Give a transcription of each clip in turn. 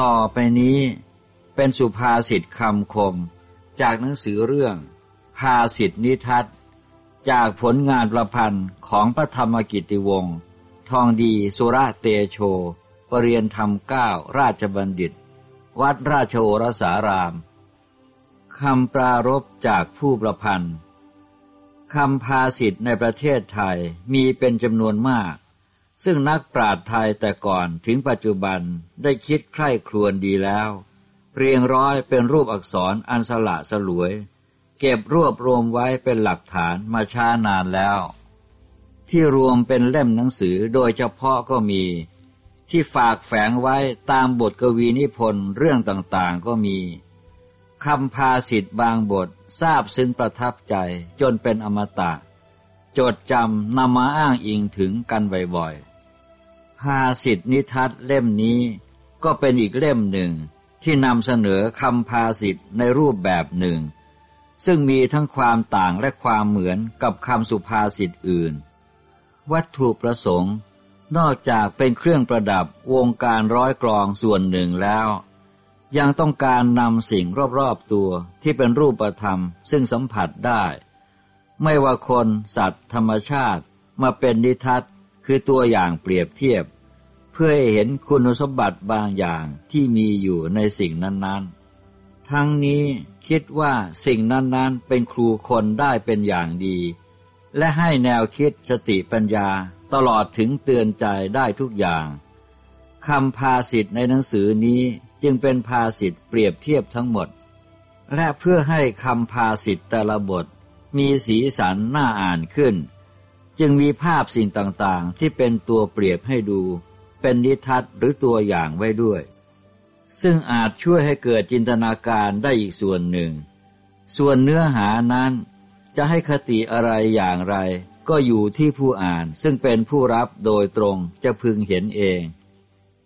ต่อไปนี้เป็นสุภาษิตคำคม จากหนังสือเรื่อง ภาษิตนิทัศจากผลงานประพันธ์ของพระธรรมกิติวงศ์ทองดีสุระเตโชปรริยนธรรมเก้าราชบัณฑิต วัดราชโอรสาราม คำปรารบจากผู้ประพันธ์คำภาษิตในประเทศไทยมีเป็นจำนวนมาก ซึ่งนักปราชญ์ไทยแต่ก่อนถึงปัจจุบันได้คิดใคร่ครวญดีแล้ว เรียงร้อยเป็นรูปอักษรอันสละสลวย เก็บรวบรวมไว้เป็นหลักฐานมาช้านานแล้ว ที่รวมเป็นเล่มหนังสือโดยเฉพาะก็มี ที่ฝากแฝงไว้ตามบทกวีนิพนธ์เรื่องต่างๆก็มีคำพาสิทธ์บางบททราบซึ้งประทับใจจนเป็นอมตะจดจำนำมาอ้างอิงถึงกันบ่อยๆ ภาสิทธินิทัศน์เล่มนี้ ก็เป็นอีกเล่มหนึ่งที่นำเสนอคำพาสิทธ์ในรูปแบบหนึ่ง ซึ่งมีทั้งความต่างและความเหมือนกับคำสุภาษิตอื่น วัตถุประสงค์ นอกจากเป็นเครื่องประดับวงการร้อยกลองส่วนหนึ่งแล้ว ยังต้องการนำสิ่งรอบๆตัวที่เป็นรูปธรรมซึ่งสัมผัสได้ ไม่ว่าคนสัตว์ธรรมชาติมาเป็นนิทัศคือตัวอย่างเปรียบเทียบ เพื่อให้เห็นคุณสมบัติบางอย่างที่มีอยู่ในสิ่งนั้นๆ ทั้งนี้คิดว่าสิ่งนั้นๆ เป็นครูคนได้เป็นอย่างดี และให้แนวคิดสติปัญญาตลอดถึงเตือนใจได้ทุกอย่างคำพาสิทธ์ในหนังสือนี้จึงเป็นภาษิตเปรียบเทียบทั้งหมด และเพื่อให้คำภาษิตแต่ละบทมีสีสันน่าอ่านขึ้น จึงมีภาพสิ่งต่างๆ ที่เป็นตัวเปรียบให้ดู เป็นนิทัศน์หรือตัวอย่างไว้ด้วย ซึ่งอาจช่วยให้เกิดจินตนาการได้อีกส่วนหนึ่ง ส่วนเนื้อหานั้นจะให้คติอะไรอย่างไร ก็อยู่ที่ผู้อ่านซึ่งเป็นผู้รับโดยตรงจะพึงเห็นเอง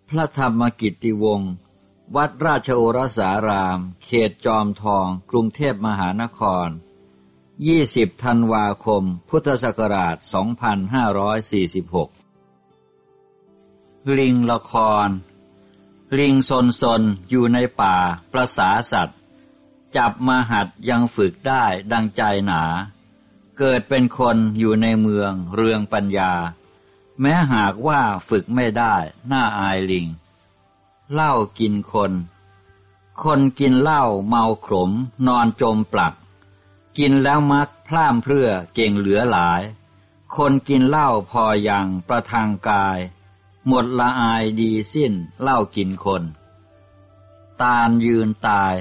พระธรรมกิตติวงศ์วัดราชโอรสาราม เขตจอมทอง กรุงเทพมหานคร 20 ธันวาคม พุทธศักราช 2546 ลิงละคร ลิงซนซนอยู่ในป่าประสาสัตว์ จับมาหัดยังฝึกได้ดังใจหนา เกิดเป็นคนอยู่ในเมืองเรืองปัญญา แม้หากว่าฝึกไม่ได้น่าอายลิง เหล้ากินคน คนกินเหล้าเมาขมนอนจมปลัก กินแล้วมักพล่ามเพื่อเก่งเหลือหลาย คนกินเหล้าพอยังประทางกาย หมดละอายดีสิ้นเล้ากินคน ตาลยืนตาย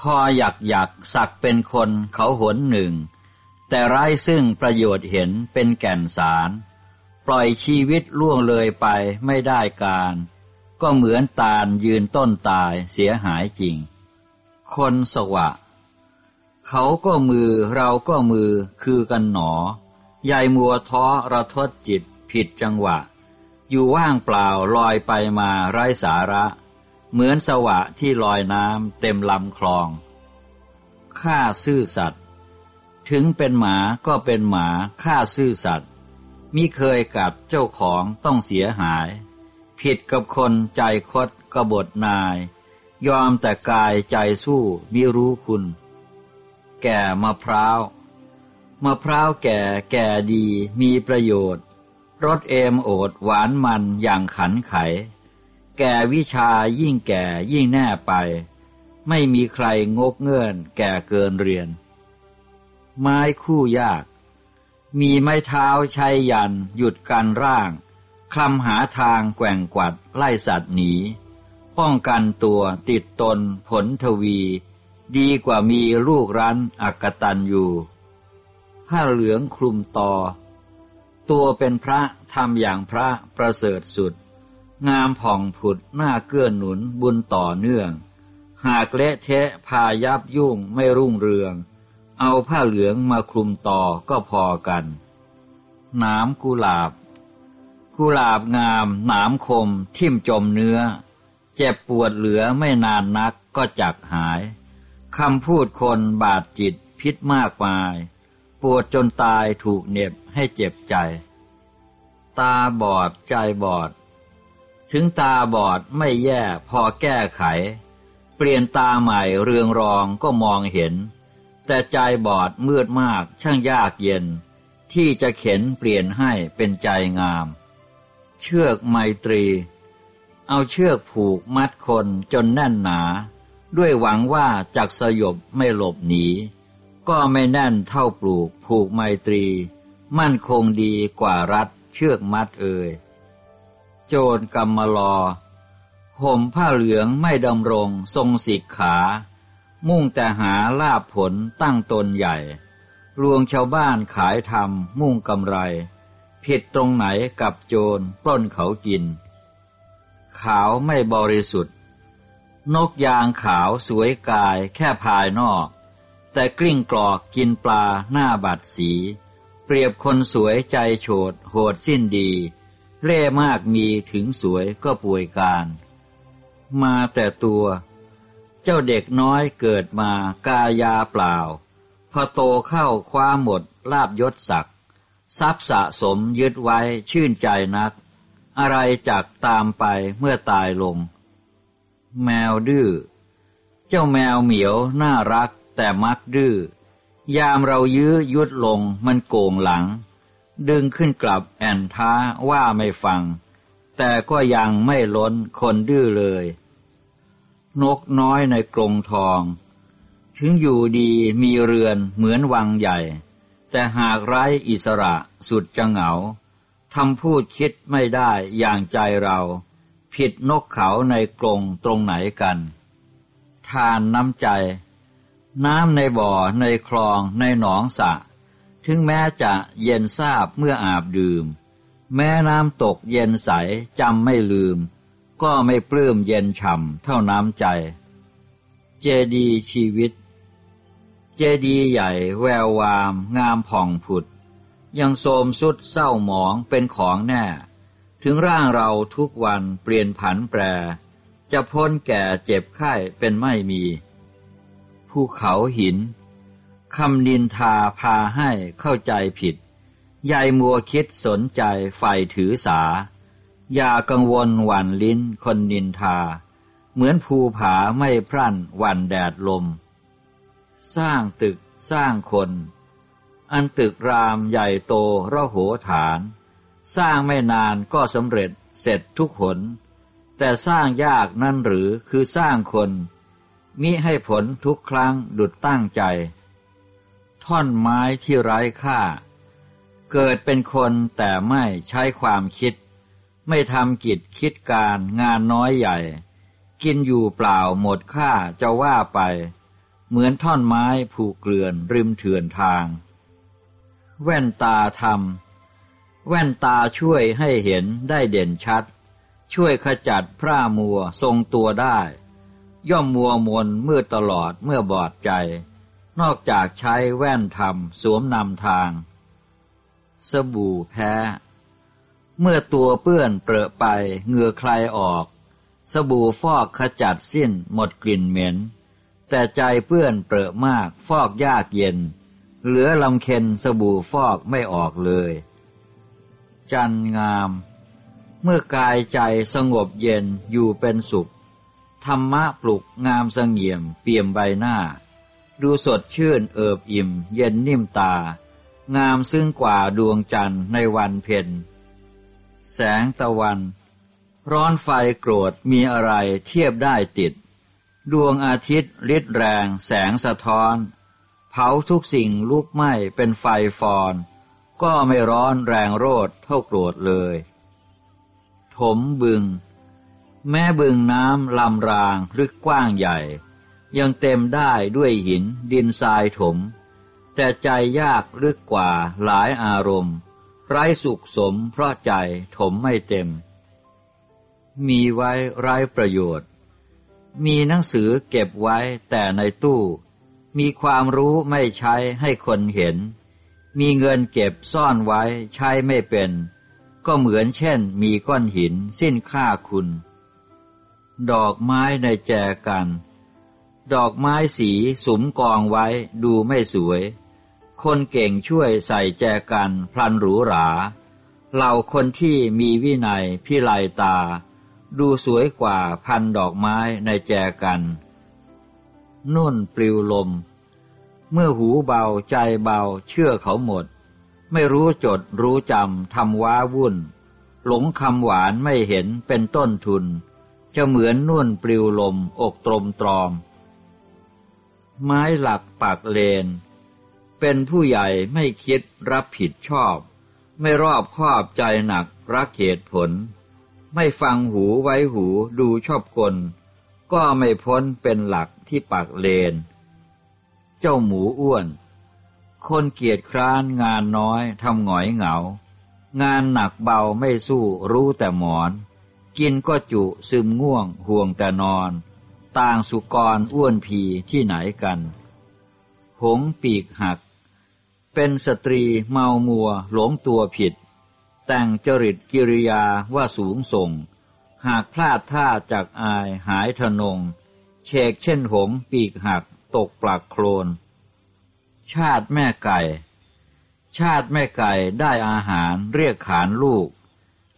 คอหยักหยักสักเป็นคนเขาหนหนึ่ง แต่ไร้ซึ่งประโยชน์เห็นเป็นแก่นสาร ปล่อยชีวิตล่วงเลยไปไม่ได้การ ก็เหมือนตาลยืนต้นตายเสียหายจริง คนสวะ เขาก็มือเราก็มือคือกันหนอ ยายมัวท้อระทดจิตผิดจังหวะ อยู่ว่างเปล่าลอยไปมาไร้สาระ เหมือนสวะที่ลอยน้ำเต็มลำคลองฆ่าซื่อสัตว์ถึงเป็นหมาก็เป็นหมาฆ่าซื่อสัตว์มิเคยกัดเจ้าของต้องเสียหาย ผิดกับคนใจคดกบฏนาย ยอมแต่กายใจสู้มิรู้คุณ แก่มะพร้าวมะพร้าวแก่แก่ดีมีประโยชน์ รสเอมโอดหวานมันอย่างขันไข แก่วิชายิ่งแก่ยิ่งแน่ไป ไม่มีใครงกเงื่อนแก่เกินเรียน ไม้คู่ยาก มีไม้เท้าใช้ยันหยุดกันร่าง คลำหาทางแกว่งกวัดไล่สัตว์หนี ป้องกันตัวติดตนผลทวี ดีกว่ามีลูกรันอักตันอยู่ ผ้าเหลืองคลุมตอ ตัวเป็นพระทำอย่างพระประเสริฐสุด งามผ่องผุดหน้าเกื้อนหนุนบุญต่อเนื่อง หากเละเทะพายับยุ่งไม่รุ่งเรือง เอาผ้าเหลืองมาคลุมต่อก็พอกันน้ำกุหลาบ กุหลาบงามหนามคมทิ่มจมเนื้อ เจ็บปวดเหลือไม่นานนักก็จักหายคำพูดคนบาดจิตพิษมากมาย ปวดจนตายถูกเน็บให้เจ็บใจ ตาบอดใจบอด ถึงตาบอดไม่แย่พอแก้ไข เปลี่ยนตาใหม่เรืองรองก็มองเห็น แต่ใจบอดมืดมากช่างยากเย็น ที่จะเข็นเปลี่ยนให้เป็นใจงาม เชือกไมตรี เอาเชือกผูกมัดคนจนแน่นหนา ด้วยหวังว่าจักสยบไม่หลบหนี ก็ไม่แน่นเท่าปลูกผูกไมตรี มั่นคงดีกว่ารัดเชือกมัดเอ่ยโจรกรรมลอห่มผ้าเหลืองไม่ดำรงทรงสิกขา มุ่งแต่หาลาบผลตั้งตนใหญ่ ลวงชาวบ้านขายทำมุ่งกำไร ผิดตรงไหนกับโจรปล้นเขากิน ขาวไม่บริสุทธิ์ นกยางขาวสวยกายแค่ภายนอก แต่กลิ้งกรอกกินปลาหน้าบัดสี เปรียบคนสวยใจโฉดโหดสิ้นดี เล่มากมีถึงสวยก็ป่วยการ มาแต่ตัว เจ้าเด็กน้อยเกิดมากายาเปล่า พอโตเข้าคว้าหมดลาบยศศักดิ์ทรัพย์สะสมยึดไว้ชื่นใจนัก อะไรจักตามไปเมื่อตายลง แมวดื้อ เจ้าแมวเหมียวน่ารัก แต่มักดื้อยามเรายื้อยุดลงมันโก่งหลัง ดึงขึ้นกลับแอนท้าว่าไม่ฟัง แต่ก็ยังไม่ล้นคนดื้อเลย นกน้อยในกรงทอง ถึงอยู่ดีมีเรือนเหมือนวังใหญ่ แต่หากไร้อิสระสุดจะเหงาทำพูดคิดไม่ได้อย่างใจเรา ผิดนกเขาในกรงตรงไหนกัน ทานน้ำใจ น้ำในบ่อในคลองในหนองสระถึงแม้จะเย็นทราบเมื่ออาบดื่ม แม้น้ำตกเย็นใสจำไม่ลืม ก็ไม่ปลื้มเย็นฉ่ำเท่าน้ำใจ เจดีชีวิต เจดีใหญ่แวววาม งามผ่องผุด ยังโสมสุดเศร้าหมองเป็นของแน่ ถึงร่างเราทุกวันเปลี่ยนผันแปร จะพ้นแก่เจ็บไข้เป็นไม่มี ภูเขาหินคำนินทาพาให้เข้าใจผิด ยายมัวคิดสนใจใฝ่ถือสา อย่ากังวลหวั่นลิ้นคนนินทา เหมือนภูผาไม่พรั่นหวั่นแดดลม สร้างตึกสร้างคน อันตึกรามใหญ่โตระโหฐาน สร้างไม่นานก็สำเร็จเสร็จทุกหน แต่สร้างยากนั่นหรือคือสร้างคน มิให้ผลทุกครั้งดุดตั้งใจ ท่อนไม้ที่ไร้ค่า เกิดเป็นคนแต่ไม่ใช้ความคิด ไม่ทำกิจคิดการงานน้อยใหญ่ กินอยู่เปล่าหมดค่าจะว่าไป เหมือนท่อนไม้ผูกเกลื่อนริมเถื่อนทาง แว่นตาทำแว่นตาช่วยให้เห็นได้เด่นชัด ช่วยขจัดพร่ามัวทรงตัวได้ ย่อมมัวมนมืดตลอดเมื่อบอดใจ นอกจากใช้แว่นทำสวมนำทาง สบู่แพ้ เมื่อตัวเปื้อนเปรอะไปเหงื่อใครออก สบู่ฟอกขจัดสิ้นหมดกลิ่นเหม็น แต่ใจเปื้อนเปรอะมากฟอกยากเย็น เหลือลำเค็นสบู่ฟอกไม่ออกเลย จันงาม เมื่อกายใจสงบเย็นอยู่เป็นสุข ธรรมะปลุกงามสงเงียมเปี่ยมใบหน้า ดูสดชื่นเอิบอิ่ม เย็นนิ่มตา งามซึ่งกว่าดวงจันทร์ในวันเพ็ญแสงตะวัน ร้อนไฟโกรธมีอะไรเทียบได้ติด ดวงอาทิตย์ริดแรงแสงสะท้อน เผาทุกสิ่งลุกไหม้เป็นไฟฟอน ก็ไม่ร้อนแรงโรดเท่าโกรธเลย ถมบึง แม่บึงน้ำลำรางรึกกว้างใหญ่ ยังเต็มได้ด้วยหินดินทรายถม แต่ใจยากลึกกว่าหลายอารมณ์ ไร้สุขสมเพราะใจถมไม่เต็ม มีไว้ไร้ประโยชน์ มีหนังสือเก็บไว้แต่ในตู้ มีความรู้ไม่ใช้ให้คนเห็น มีเงินเก็บซ่อนไว้ใช้ไม่เป็น ก็เหมือนเช่น มีก้อนหินสิ้นค่าคุณ ดอกไม้ในแจกัน ดอกไม้สีสุมกองไว้ดูไม่สวย คนเก่งช่วยใส่แจกันพลันหรูหราเหล่าคนที่มีวินัยพิไลตา ดูสวยกว่าพันดอกไม้ในแจกัน นุ่นปลิวลม เมื่อหูเบาใจเบาเชื่อเขาหมด ไม่รู้จดรู้จำทำว้าวุ่น หลงคำหวานไม่เห็นเป็นต้นทุน จะเหมือนนุ่นปลิวลมอกตรมตรอม ไม้หลักปากเลน เป็นผู้ใหญ่ไม่คิดรับผิดชอบ ไม่รอบคอบใจหนักรักเหตุผล ไม่ฟังหูไว้หูดูชอบคนก็ไม่พ้นเป็นหลักที่ปากเลน เจ้าหมูอ้วน คนเกียจคร้านงานน้อยทำหงอยเหงา งานหนักเบาไม่สู้รู้แต่หมอน กินก็จุซึมง่วง ห่วงแต่นอน ต่างสุกรอ้วนพีที่ไหนกัน หงปีกหัก เป็นสตรีเมามัวหลงตัวผิด แต่งจริตกิริยาว่าสูงส่ง หากพลาดท่าจากอายหายทนงเชกเช่นหงปีกหักตกปลักโคลน ชาติแม่ไก่ ชาติแม่ไก่ได้อาหารเรียกขานลูก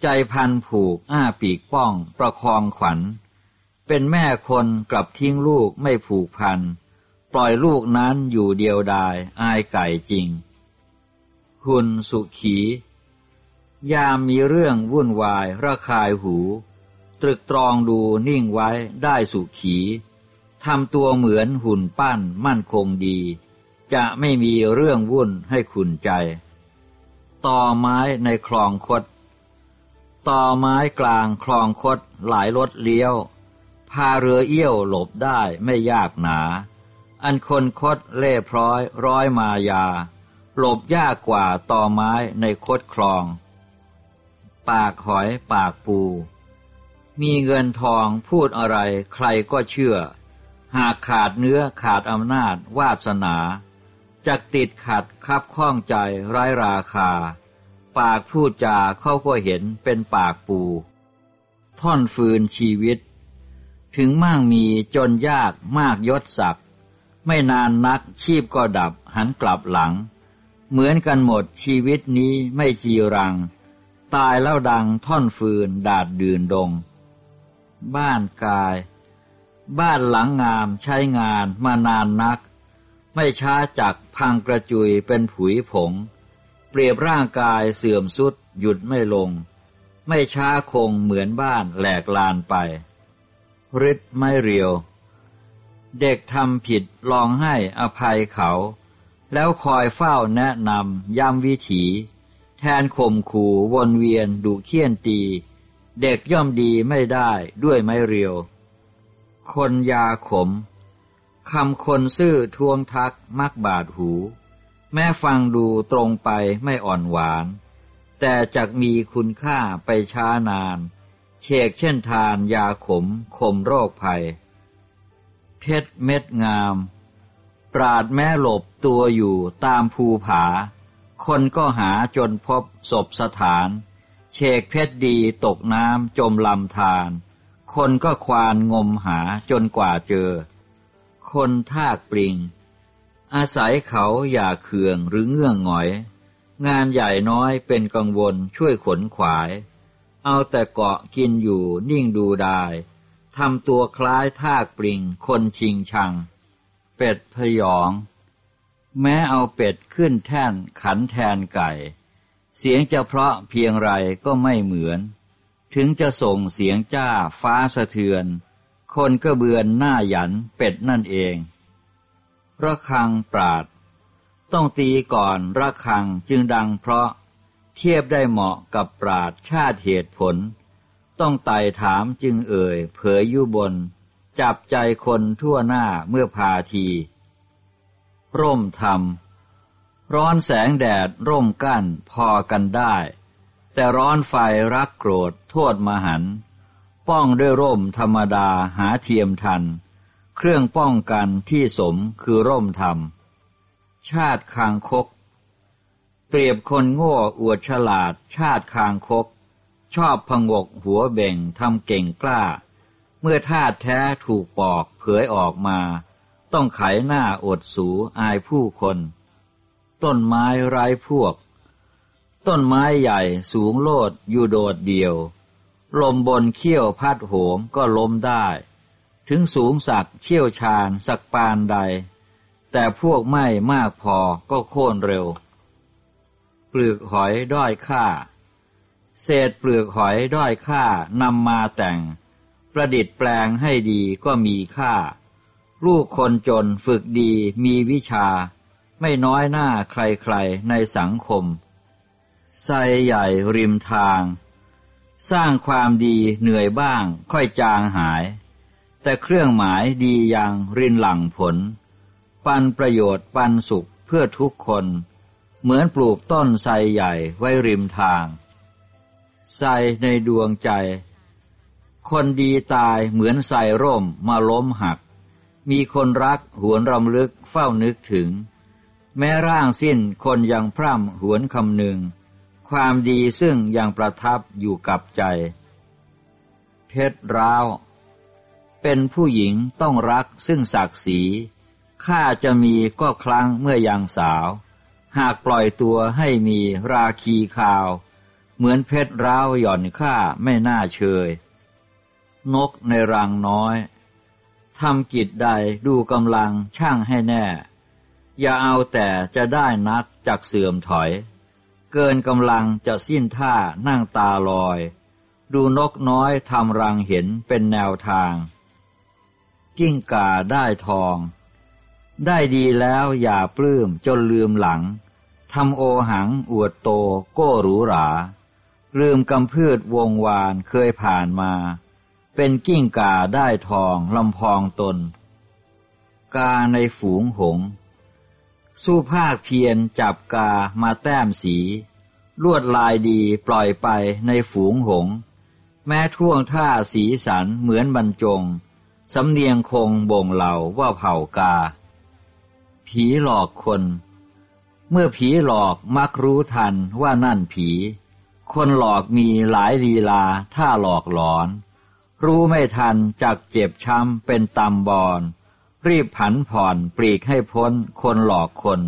ใจพันผูกอ้าปีกป้อง ประคองขวัญ เป็นแม่คนกลับทิ้งลูกไม่ผูกพัน ปล่อยลูกนั้นอยู่เดียวดายอายไก่จริงหุ่นสุขี ยามมีเรื่องวุ่นวายระคายหู ตรึกตรองดูนิ่งไว้ได้สุขีทำตัวเหมือนหุ่นปั้นมั่นคงดี จะไม่มีเรื่องวุ่นให้ขุนใจ ต่อไม้ในคลองคด ต่อไม้กลางคลองคดหลายรถเลี้ยว พาเรือเอี้ยวหลบได้ไม่ยากหนา อันคนคดเล่พร้อยร้อยมายา หลบยากกว่าต่อไม้ในคดคลอง ปากหอยปากปู มีเงินทองพูดอะไรใครก็เชื่อ หากขาดเนื้อขาดอำนาจวาสนาจะติดขัดคับข้องใจไร้ราคา ปากพูดจาเข้าก็เห็นเป็นปากปู ท่อนฟืนชีวิต ถึงมั่งมีจนยากมากยศศักดิ์ไม่นานนักชีพก็ดับหันกลับหลัง เหมือนกันหมดชีวิตนี้ไม่จีรัง ตายแล้วดังท่อนฟืนดาดดื่นดง บ้านกาย บ้านหลังงามใช้งานมานานนัก ไม่ช้าจักพังกระจุยเป็นผุยผง รียบร่างกายเสื่อมสุดหยุดไม่ลง ไม่ช้าคงเหมือนบ้านแหลกลานไปฤทธิ์ไม่เรียว เด็กทำผิดลองให้อภัยเขา แล้วคอยเฝ้าแนะนำย้ำวิถี แทนข่มขู่วนเวียนดุเคี่ยนตี เด็กย่อมดีไม่ได้ด้วยไม้เรียว คนยาขมคำคนซื่อทวงทักมักบาดหู แม้ฟังดูตรงไปไม่อ่อนหวาน แต่จักมีคุณค่าไปช้านาน เชกเช่นทานยาขมขมโรคภัย เพชรเม็ดงาม ปราดแม้หลบตัวอยู่ตามภูผา คนก็หาจนพบศพสถาน เชกเพชรดีตกน้ำจมลำธารคนก็ควานงมหาจนกว่าเจอ คนทากปริง อาศัยเขาอย่าเคืองหรือเงื่องหงอย งานใหญ่น้อยเป็นกังวลช่วยขนขวาย เอาแต่เกาะกินอยู่นิ่งดูได้ทำตัวคล้ายทากปริง คนชิงชัง เป็ดพยอง แม้เอาเป็ดขึ้นแท่นขันแทนไก่ เสียงจะเพราะเพียงไรก็ไม่เหมือน ถึงจะส่งเสียงจ้าฟ้าสะเทือน คนก็เบือนหน้าหยันเป็ดนั่นเอง ระคังปราด ต้องตีก่อนระคังจึงดังเพราะเทียบได้เหมาะกับปราดชาติเหตุผล ต้องไต่ถามจึงเอ่ย เผยยุบน จับใจคนทั่วหน้าเมื่อพาที ร่มธรรม ร้อนแสงแดดร่มกั้นพอกันได้ แต่ร้อนไฟรักโกรธโทษมหัน ป้องด้วยร่มธรรมดาหาเทียมทัน เครื่องป้องกันที่สมคือร่มธรรม ชาติคางคก เปรียบคนโง่อวดฉลาด ชาติคางคก ชอบพงกหัวเบ่งทำเก่งกล้า เมื่อธาตุแท้ถูกปอกเผยออกมา ต้องไขหน้าอดสูอายผู้คน ต้นไม้ไร้พวก ต้นไม้ใหญ่สูงโลดอยู่โดดเดียว ลมบนเขี้ยวพัดโหมก็ล้มได้ ถึงสูงสักเชี่ยวชาญสักปานใด แต่พวกไม่มากพอก็โค่นเร็ว เปลือกหอยด้อยค่า เศษเปลือกหอยด้อยค่านำมาแต่ง ประดิษฐ์แปลงให้ดีก็มีค่า ลูกคนจนฝึกดีมีวิชา ไม่น้อยหน้าใครๆในสังคมไซใหญ่ริมทาง สร้างความดีเหนื่อยบ้างค่อยจางหาย แต่เครื่องหมายดีอยังรินหลังผล ปันประโยชน์ปันสุขเพื่อทุกคน เหมือนปลูกต้นไทรใหญ่ไว้ริมทางไทรในดวงใจ คนดีตายเหมือนไทรร่มมาล้มหัก มีคนรักหวนรำลึกเฝ้านึกถึง แม้ร่างสิ้นคนยังพร่ำหวนคำหนึ่งความดีซึ่งยังประทับอยู่กับใจ เพชรร้าว เป็นผู้หญิงต้องรักซึ่งศักดิ์ศรีข้าจะมีก็ครั้งเมื่อยังสาว หากปล่อยตัวให้มีราคีคาว เหมือนเพชรร้าวหย่อนข้าไม่น่าเชย นกในรังน้อยทำกิจใดดูกำลังช่างให้แน่ อย่าเอาแต่จะได้นักจากเสื่อมถอย เกินกำลังจะสิ้นท่านั่งตาลอย ดูนกน้อยทำรังเห็นเป็นแนวทาง กิ้งก่าได้ทอง ได้ดีแล้วอย่าปลื้มจนลืมหลังทำโอหังอวดโตโก้หรูหรา ลืมกำพืชวงวานเคยผ่านมา เป็นกิ้งก่าได้ทองลำพองตน กาในฝูงหงส์ สู้ภาคเพียรจับกามาแต้มสี ลวดลายดีปล่อยไปในฝูงหง แม้ท่วงท่าสีสันเหมือนบรรจง สำเนียงคงบ่งเหล่าว่าเผ่ากา ผีหลอกคน เมื่อผีหลอกมักรู้ทันว่านั่นผี คนหลอกมีหลายลีลาท่าหลอกหลอน รู้ไม่ทันจักเจ็บช้ำเป็นตำบอน รีบผันผ่อนปลีกให้พ้นคนหลอกคน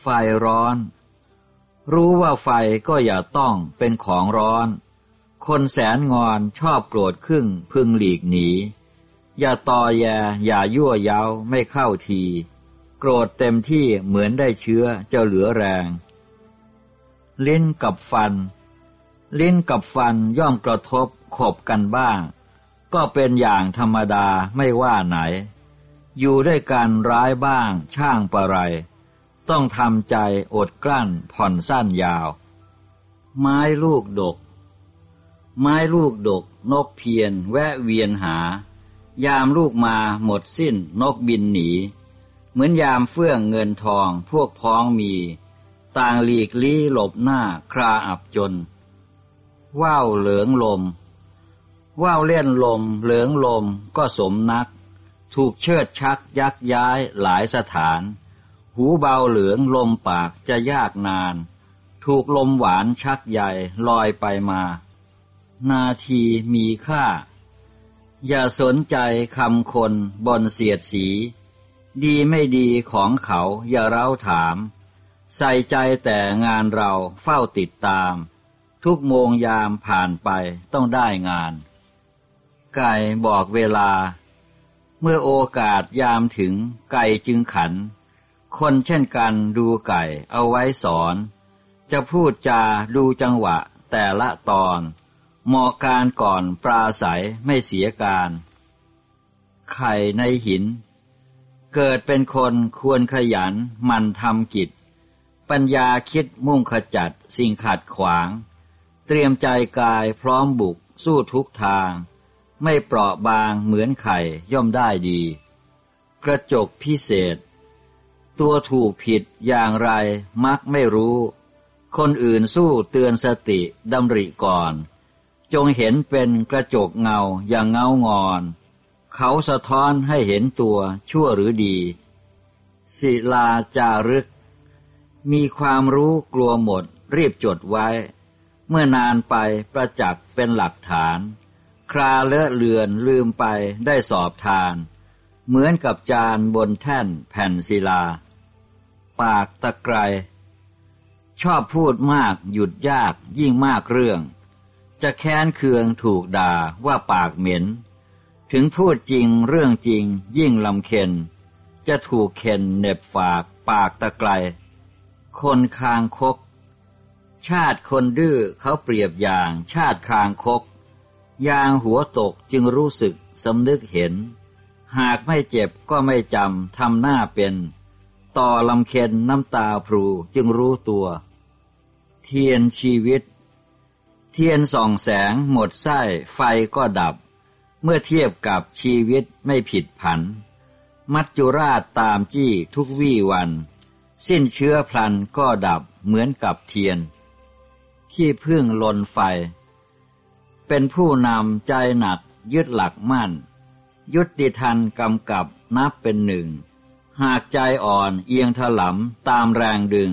ไฟร้อน รู้ว่าไฟก็อย่าต้องเป็นของร้อน คนแสนงอนชอบโกรธครึ่งพึงหลีกหนี อย่าตอแยอย่ายั่วเย้าไม่เข้าที โกรธเต็มที่เหมือนได้เชื้อจะเหลือแรง ลิ้นกับฟัน ลิ้นกับฟันย่อมกระทบขบกันบ้าง ก็เป็นอย่างธรรมดาไม่ว่าไหน อยู่ด้วยกันร้ายบ้างช่างประไร ต้องทำใจอดกลั้นผ่อนสั้นยาว ไม้ลูกดก ไม้ลูกดก นกเพียน แวะเวียนหา ยามลูกมาหมดสิ้นนกบินหนี เหมือนยามเฟื่องเงินทองพวกพ้องมี ต่างหลีกลี้หลบหน้าคราอับจน ว่าวเหลืองลม ว่าวเล่นลม เหลืองลมก็สมนัก ถูกเชิดชักยักย้ายหลายสถาน หูเบาเหลืองลมปากจะยากนาน ถูกลมหวานชักใหญ่ลอยไปมา นาทีมีค่า อย่าสนใจคำคนบนเสียดสี ดีไม่ดีของเขาอย่าเร้าถาม ใส่ใจแต่งานเราเฝ้าติดตาม ทุกโมงยามผ่านไปต้องได้งาน ไก่บอกเวลา เมื่อโอกาสยามถึงไก่จึงขัน คนเช่นกันดูไก่เอาไว้สอน จะพูดจาดูจังหวะแต่ละตอน เหมาะการก่อนปราศัยไม่เสียการ ไข่ในหิน เกิดเป็นคนควรขยันมันทำกิจ ปัญญาคิดมุ่งขจัดสิ่งขัดขวาง เตรียมใจกายพร้อมบุกสู้ทุกทาง ไม่เปราะบางเหมือนไข่ย่อมได้ดี กระจกพิเศษ ตัวถูกผิดอย่างไรมักไม่รู้ คนอื่นสู้เตือนสติดำริก่อน จงเห็นเป็นกระจกเงาอย่างเงางอน เขาสะท้อนให้เห็นตัวชั่วหรือดี ศิลาจารึก มีความรู้กลัวหมด รีบจดไว้ เมื่อนานไปประจักษ์เป็นหลักฐาน คราเลอะเลือนลืมไปได้สอบทาน เหมือนกับจานบนแท่นแผ่นศิลา ปากตะไครชอบพูดมากหยุดยากยิ่งมากเรื่อง จะแค้นเคืองถูกด่าว่าปากเหม็น ถึงพูดจริงเรื่องจริงยิ่งลำเค็น จะถูกเข็นเน็บฝากปากตะไกล คนคางคก ชาติคนดื้อเขาเปรียบอย่างชาติคางคก ยางหัวตกจึงรู้สึกสำนึกเห็น หากไม่เจ็บก็ไม่จำทำหน้าเป็น ต่อลำเค็นน้ำตาพรูจึงรู้ตัว เทียนชีวิต เทียนส่องแสงหมดไส้ไฟก็ดับ เมื่อเทียบกับชีวิตไม่ผิดผัน มัจจุราชตามจี้ทุกวี่วัน สิ้นเชื้อพลันก็ดับเหมือนกับเทียน ขี้พึ่งลนไฟ เป็นผู้นำใจหนักยึดหลักมั่น ยุติทันกำกับนับเป็นหนึ่ง หากใจอ่อนเอียงถลำตามแรงดึง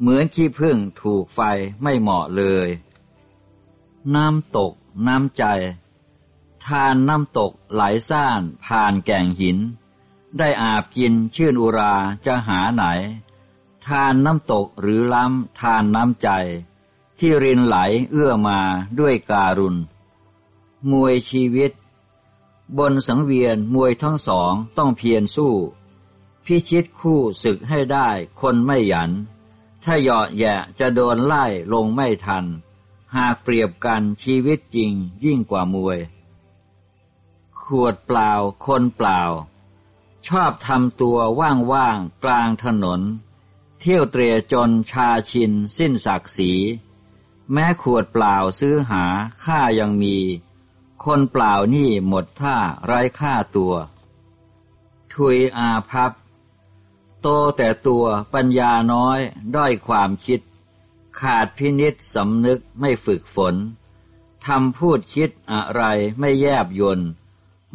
เหมือนขี้พึ่งถูกไฟไม่เหมาะเลย น้ำตก น้ำใจ ทานน้ำตกไหลซ่านผ่านแก่งหิน ได้อาบกินชื่นอุราจะหาไหน ทานน้ำตกหรือล้ำทานน้ำใจ ที่รินไหลเอื้อมาด้วยการุณมวยชีวิต บนสังเวียนมวยทั้งสองต้องเพียรสู้ พิชิตคู่ศึกให้ได้คนไม่หยัน ถ้าเหยาะแยะจะโดนไล่ลงไม่ทัน หากเปรียบกันชีวิตจริงยิ่งกว่ามวย ขวดเปล่าคนเปล่า ชอบทำตัวว่างๆกลางถนน เที่ยวเตรียจนชาชินสิ้นศักดิ์ศรีแม้ขวดเปล่าซื้อหาค่ายังมี คนเปล่านี่หมดท่าไร้ค่าตัว ทุยอาภัพโตแต่ตัวปัญญาน้อยด้อยความคิด ขาดพินิษสำนึกไม่ฝึกฝนทำพูดคิดอะไรไม่แยบยน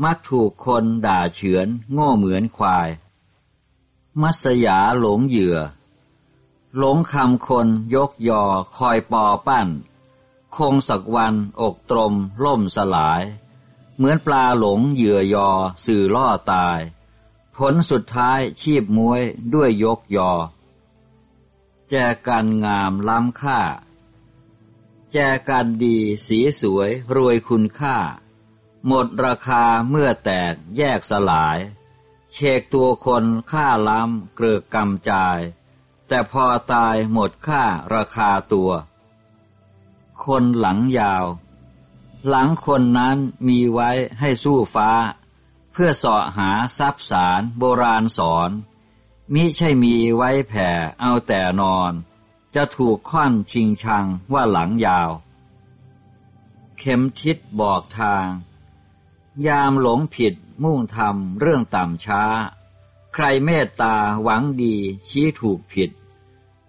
มักถูกคนด่าเฉือนโง่เหมือนควาย มัสยาหลงเหยื่อ หลงคำคนยกยอคอยปอปั้น คงสักวันอกตรมล่มสลาย เหมือนปลาหลงเหยื่อยอสื่อล่อตาย ผลสุดท้ายชีพมวยด้วยยกยอ แจกันงามล้ำค่า แจกันดีสีสวยรวยคุณค่า หมดราคาเมื่อแตกแยกสลาย เชกตัวคนค่าล้ำเกลือกกำจาย แต่พอตายหมดค่าราคาตัว คนหลังยาว หลังคนนั้นมีไว้ให้สู้ฟ้า เพื่อเสาะหาทรัพย์สารโบราณสอน มิใช่มีไว้แผ่เอาแต่นอน จะถูกค่อนชิงชังว่าหลังยาว เข็มทิศบอกทาง ยามหลงผิดมุ่งทำเรื่องต่ำช้า ใครเมตตาหวังดีชี้ถูกผิด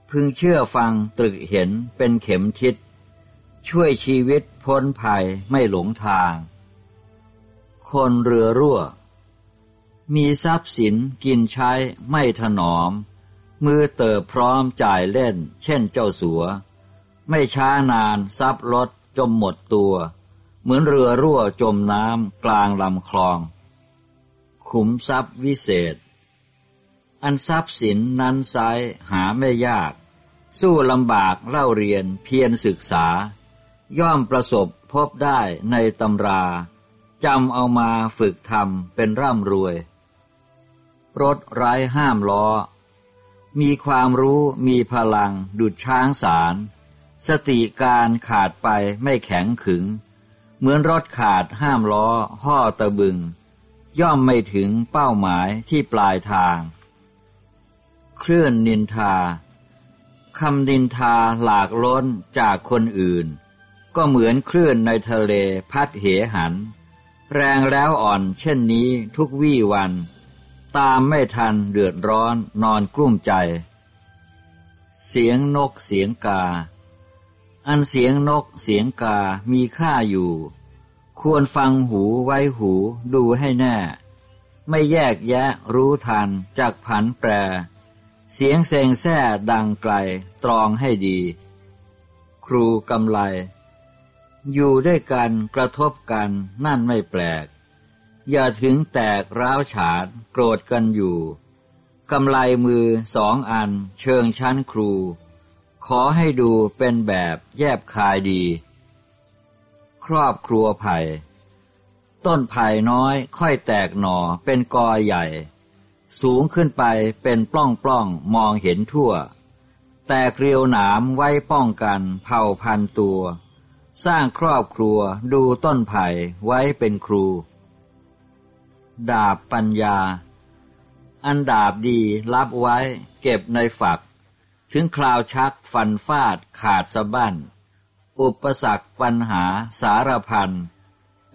พึงเชื่อฟังตรึกเห็นเป็นเข็มทิศ ช่วยชีวิตพ้นภัยไม่หลงทาง คนเรือรั่ว มีทรัพย์สินกินใช้ไม่ถนอม มือเติบพร้อมจ่ายเล่น เช่นเจ้าสัว ไม่ช้านานทรัพย์ลดจมหมดตัว เหมือนเรือรั่วจมน้ำกลางลำคลอง ขุมทรัพย์วิเศษ อันทรัพย์สินนั้นไซหาไม่ยาก สู้ลำบากเล่าเรียนเพียรศึกษา ย่อมประสบพบได้ในตำราจำเอามาฝึกทำเป็นร่ำรวย รถไร้ห้ามล้อ มีความรู้มีพลังดุดช้างสาร สติการขาดไปไม่แข็งขึง เหมือนรถขาดห้ามล้อ ห่อตะบึง ย่อมไม่ถึงเป้าหมายที่ปลายทาง เคลื่อนนินทาคำนินทาหลากล้นจากคนอื่น ก็เหมือนคลื่นในทะเลพัดเหหัน แรงแล้วอ่อนเช่นนี้ทุกวี่วัน ตามไม่ทันเดือดร้อนนอนกลุ้มใจ เสียงนกเสียงกา อันเสียงนกเสียงกามีค่าอยู่ ควรฟังหูไว้หูดูให้แน่ ไม่แยกแยะรู้ทันจากผันแปร เสียงเซงแซ่ดังไกลตรองให้ดี ครูกำไลอยู่ด้วยกันกระทบกันนั่นไม่แปลก อย่าถึงแตกร้าวฉานโกรธกันอยู่กำไลมือสองอันเชิงชั้นครู ขอให้ดูเป็นแบบแยบคายดี ครอบครัวไผ่ต้นไผ่น้อยค่อยแตกหน่อเป็นกอใหญ่ สูงขึ้นไปเป็นปล้องปล้องมองเห็นทั่ว แต่เกลียวหนามไว้ป้องกันเผ่าพันตัว สร้างครอบครัวดูต้นไผ่ไว้เป็นครู ดาบปัญญา อันดาบดีรับไว้เก็บในฝัก ถึงคราวชักฟันฟาดขาดสะบั้น อุปสรรคปัญหาสารพัน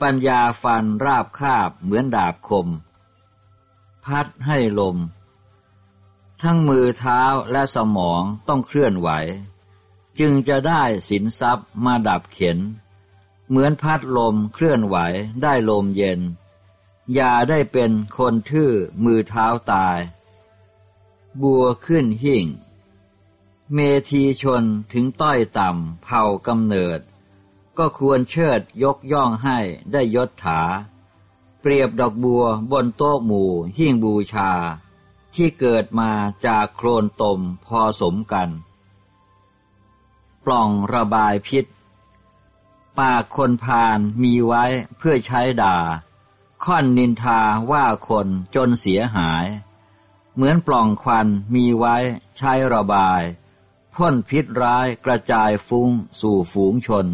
ปัญญาฟันราบคาบเหมือนดาบคม พัดให้ลม ทั้งมือเท้าและสมองต้องเคลื่อนไหว จึงจะได้สินทรัพย์มาดับเข็น เหมือนพัดลมเคลื่อนไหวได้ลมเย็น อย่าได้เป็นคนทื่อมือเท้าตาย บัวขึ้นหิ่ง เมทีชนถึงต้อยต่ำเผ่ากำเนิด ก็ควรเชิดยกย่องให้ได้ยศถา เปรียบดอกบัวบนโต๊ะหมู่หิ่งบูชา ที่เกิดมาจากโครนตมพอสมกัน ปล่องระบายพิษ ปากคนพานมีไว้เพื่อใช้ด่า ค่อนนินทาว่าคนจนเสียหาย เหมือนปล่องควันมีไว้ใช้ระบาย พ่นพิษร้ายกระจายฟุ้งสู่ฝูงชน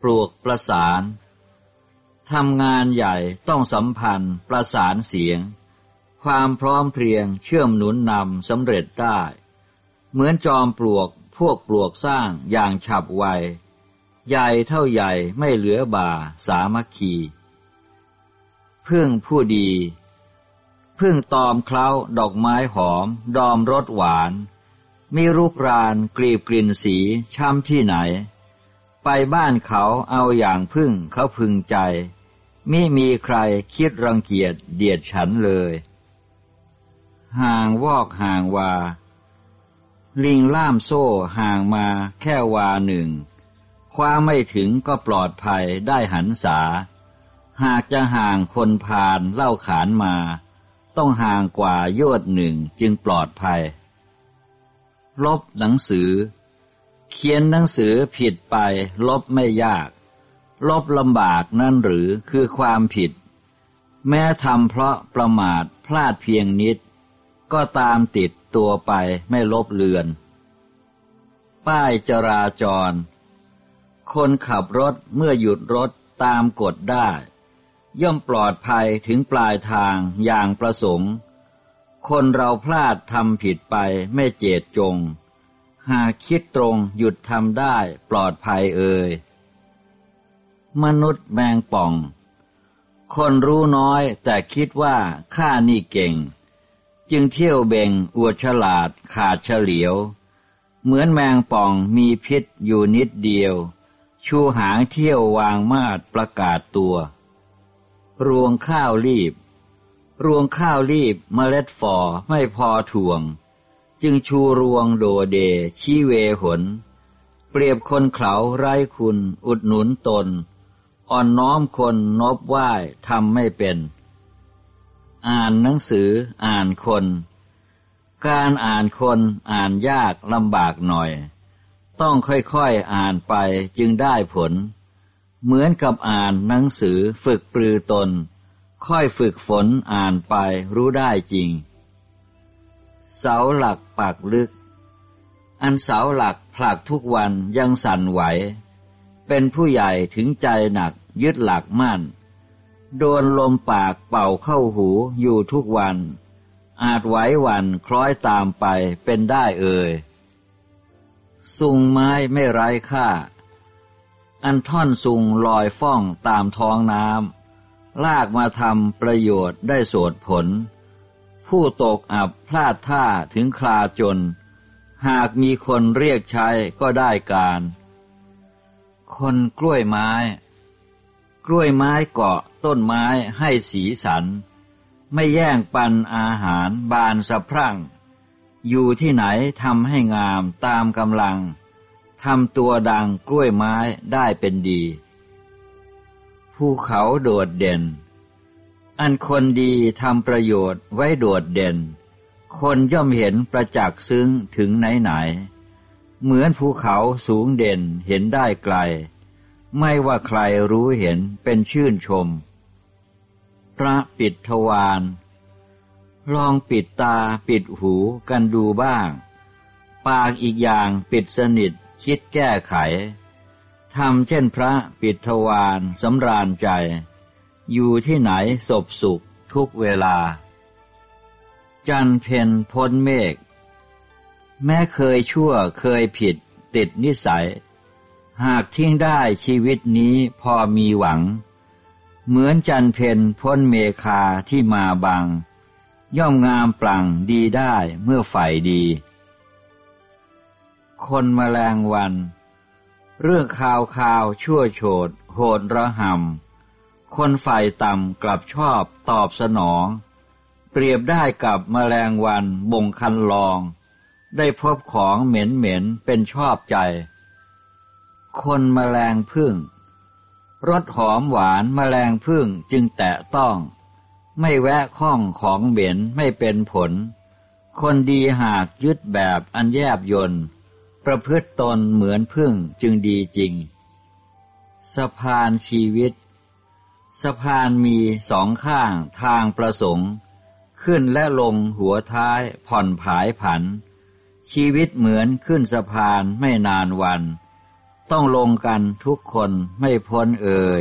ปลวกประสานทำงานใหญ่ต้องสัมพันธ์ประสานเสียง ความพร้อมเพรียงเชื่อมหนุนนำสำเร็จได้ เหมือนจอมปลวกพวกปลวกสร้างอย่างฉับไว ใหญ่เท่าใหญ่ไม่เหลือบ่าสามัคคี พึ่งผู้ดีพึ่งตอมเคล้าดอกไม้หอม ดอมรสหวาน มีรูปรานกลีบกลิ่นสีช้ำที่ไหน ไปบ้านเขาเอาอย่างพึ่งเขาพึงใจมิมีใครคิดรังเกียจเดียดฉันเลย ห่างวอกห่างวา ลิงล่ามโซ่ห่างมาแค่วาหนึ่งคว้าไม่ถึงก็ปลอดภัยได้หันษา หากจะห่างคนพานเล่าขานมา ต้องห่างกว่าโยดหนึ่งจึงปลอดภัย ลบหนังสือ เขียนหนังสือผิดไปลบไม่ยาก ลบลำบากนั่นหรือคือความผิด แม้ทำเพราะประมาทพลาดเพียงนิด ก็ตามติดตัวไปไม่ลบเลือน ป้ายจราจร คนขับรถเมื่อหยุดรถตามกฎได้ ย่อมปลอดภัยถึงปลายทางอย่างประสงค์ คนเราพลาดทำผิดไปไม่เจตจง หากคิดตรงหยุดทำได้ปลอดภัยเอ่ยมนุษย์แมงป่อง คนรู้น้อยแต่คิดว่าข้านี่เก่ง จึงเที่ยวเบ่งอวดฉลาดขาดเฉลียว เหมือนแมงป่องมีพิษอยู่นิดเดียว ชูหางเที่ยววางมาดประกาศตัว รวงข้าวรีบ รวงข้าวรีบเมล็ดฟอไม่พอถ่วง จึงชูรวงโดเดชี้เวหน เปรียบคนเขาไร้คุณ อุดหนุนตน อ่อนน้อมคนนบไหว้ทำไม่เป็น อ่านหนังสืออ่านคน การอ่านคนอ่านยากลำบากหน่อย ต้องค่อยๆอ่านไปจึงได้ผล เหมือนกับอ่านหนังสือฝึกปรือตน ค่อยฝึกฝนอ่านไปรู้ได้จริง เสาหลักปากลึก อันเสาหลักผลักทุกวันยังสั่นไหว เป็นผู้ใหญ่ถึงใจหนักยึดหลักมั่น โดนลมปากเป่าเข้าหูอยู่ทุกวัน อาจไหววันคล้อยตามไปเป็นได้เอ่ยสุงไม้ไม่ไร้ค่า อันท่อนสุงลอยฟ้องตามท้องน้ำลากมาทำประโยชน์ได้โสดผล ผู้ตกอับพลาดท่าถึงคลาจน หากมีคนเรียกใช้ก็ได้การ คนกล้วยไม้ กล้วยไม้เกาะต้นไม้ให้สีสัน ไม่แย่งปันอาหารบานสะพรั่ง อยู่ที่ไหนทำให้งามตามกำลัง ทำตัวดังกล้วยไม้ได้เป็นดี ภูเขาโดดเด่น อันคนดีทำประโยชน์ไว้โดดเด่น คนย่อมเห็นประจักษ์ซึ้งถึงไหนไหน เหมือนภูเขาสูงเด่นเห็นได้ไกล ไม่ว่าใครรู้เห็นเป็นชื่นชม พระปิดทวารลองปิดตาปิดหูกันดูบ้าง ปากอีกอย่างปิดสนิท คิดแก้ไขทำเช่นพระปิดทวารสำราญใจ อยู่ที่ไหนศพสุขทุกเวลา จันเพนพ้นเมฆแม้เคยชั่วเคยผิดติดนิสัย หากทิ้งได้ชีวิตนี้พอมีหวัง เหมือนจันเพนพ้นเมคาที่มาบัง ย่อมงามปลั่งดีได้เมื่อฝ่ดี คนมแมลงวัน เรื่องข่าวข่าวชั่วโฉดโหดระหำคนฝ่ายต่ำกลับชอบตอบสนอง เปรียบได้กับมแมลงวันบ่งคันลอง ได้พบของเหม็นเหม็นเป็นชอบใจ คนมแมลงพึ่งรสหอมหวานมแมลงพึ่งจึงแตะต้อง ไม่แวะข้องของเหม็นไม่เป็นผล คนดีหากยึดแบบอันแยบยน ประพฤติตนเหมือนพึ่งจึงดีจริง สะพานชีวิต สะพานมีสองข้างทางประสงค์ ขึ้นและลงหัวท้ายผ่อนผายผัน ชีวิตเหมือนขึ้นสะพานไม่นานวัน ต้องลงกันทุกคนไม่พ้นเอ่ย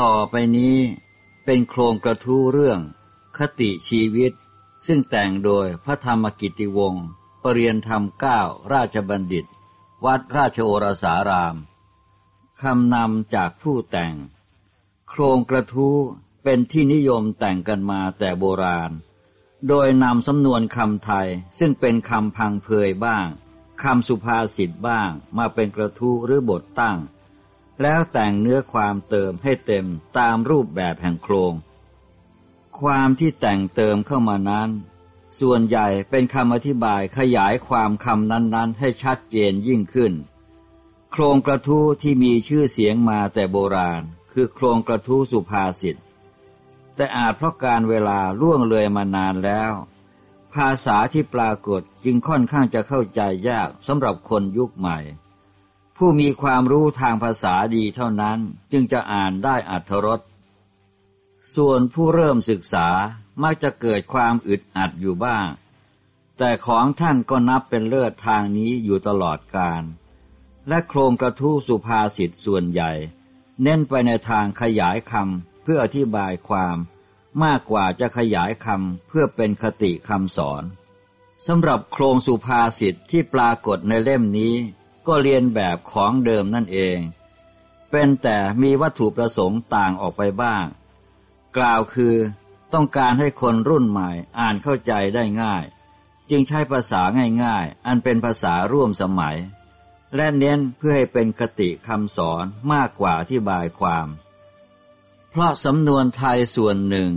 ต่อไปนี้เป็นโครงกระทู้เรื่อง คติชีวิต ซึ่งแต่งโดยพระธรรมกิติวงศ์ปรริยนธรรมเก้าราชบัณฑิต วัดราชโอรสาราม คำนำจากผู้แต่ง โครงกระทู้เป็นที่นิยมแต่งกันมาแต่โบราณ โดยนำสำนวนคำไทยซึ่งเป็นคำพังเพยบ้างคำสุภาษิตบ้างมาเป็นกระทู้หรือบทตั้ง แล้วแต่งเนื้อความเติมให้เต็มตามรูปแบบแห่งโครง ความที่แต่งเติมเข้ามานั้น ส่วนใหญ่เป็นคำอธิบายขยายความคำนั้น ๆ ให้ชัดเจนยิ่งขึ้น โครงกระทู้ที่มีชื่อเสียงมาแต่โบราณ คือโครงกระทู้สุภาษิตแต่อาจเพราะการเวลาล่วงเลยมานานแล้ว ภาษาที่ปรากฏจึงค่อนข้างจะเข้าใจยากสำหรับคนยุคใหม่ ผู้มีความรู้ทางภาษาดีเท่านั้นจึงจะอ่านได้อัธรส ส่วนผู้เริ่มศึกษามักจะเกิดความอึดอัดอยู่บ้าง แต่ของท่านก็นับเป็นเลิศทางนี้อยู่ตลอดกาลและโครงกระทู้สุภาษิตส่วนใหญ่ เน้นไปในทางขยายคำเพื่ออธิบายความ มากกว่าจะขยายคำเพื่อเป็นคติคำสอนสำหรับโครงสุภาษิตที่ปรากฏในเล่มนี้ ก็เรียนแบบของเดิมนั่นเอง เป็นแต่มีวัตถุประสงค์ต่างออกไปบ้าง กล่าวคือต้องการให้คนรุ่นใหม่อ่านเข้าใจได้ง่าย จึงใช้ภาษาง่ายๆ อันเป็นภาษาร่วมสมัย และเน้นเพื่อให้เป็นคติคำสอนมากกว่าอธิบายความ เพราะสำนวนไทยส่วนหนึ่ง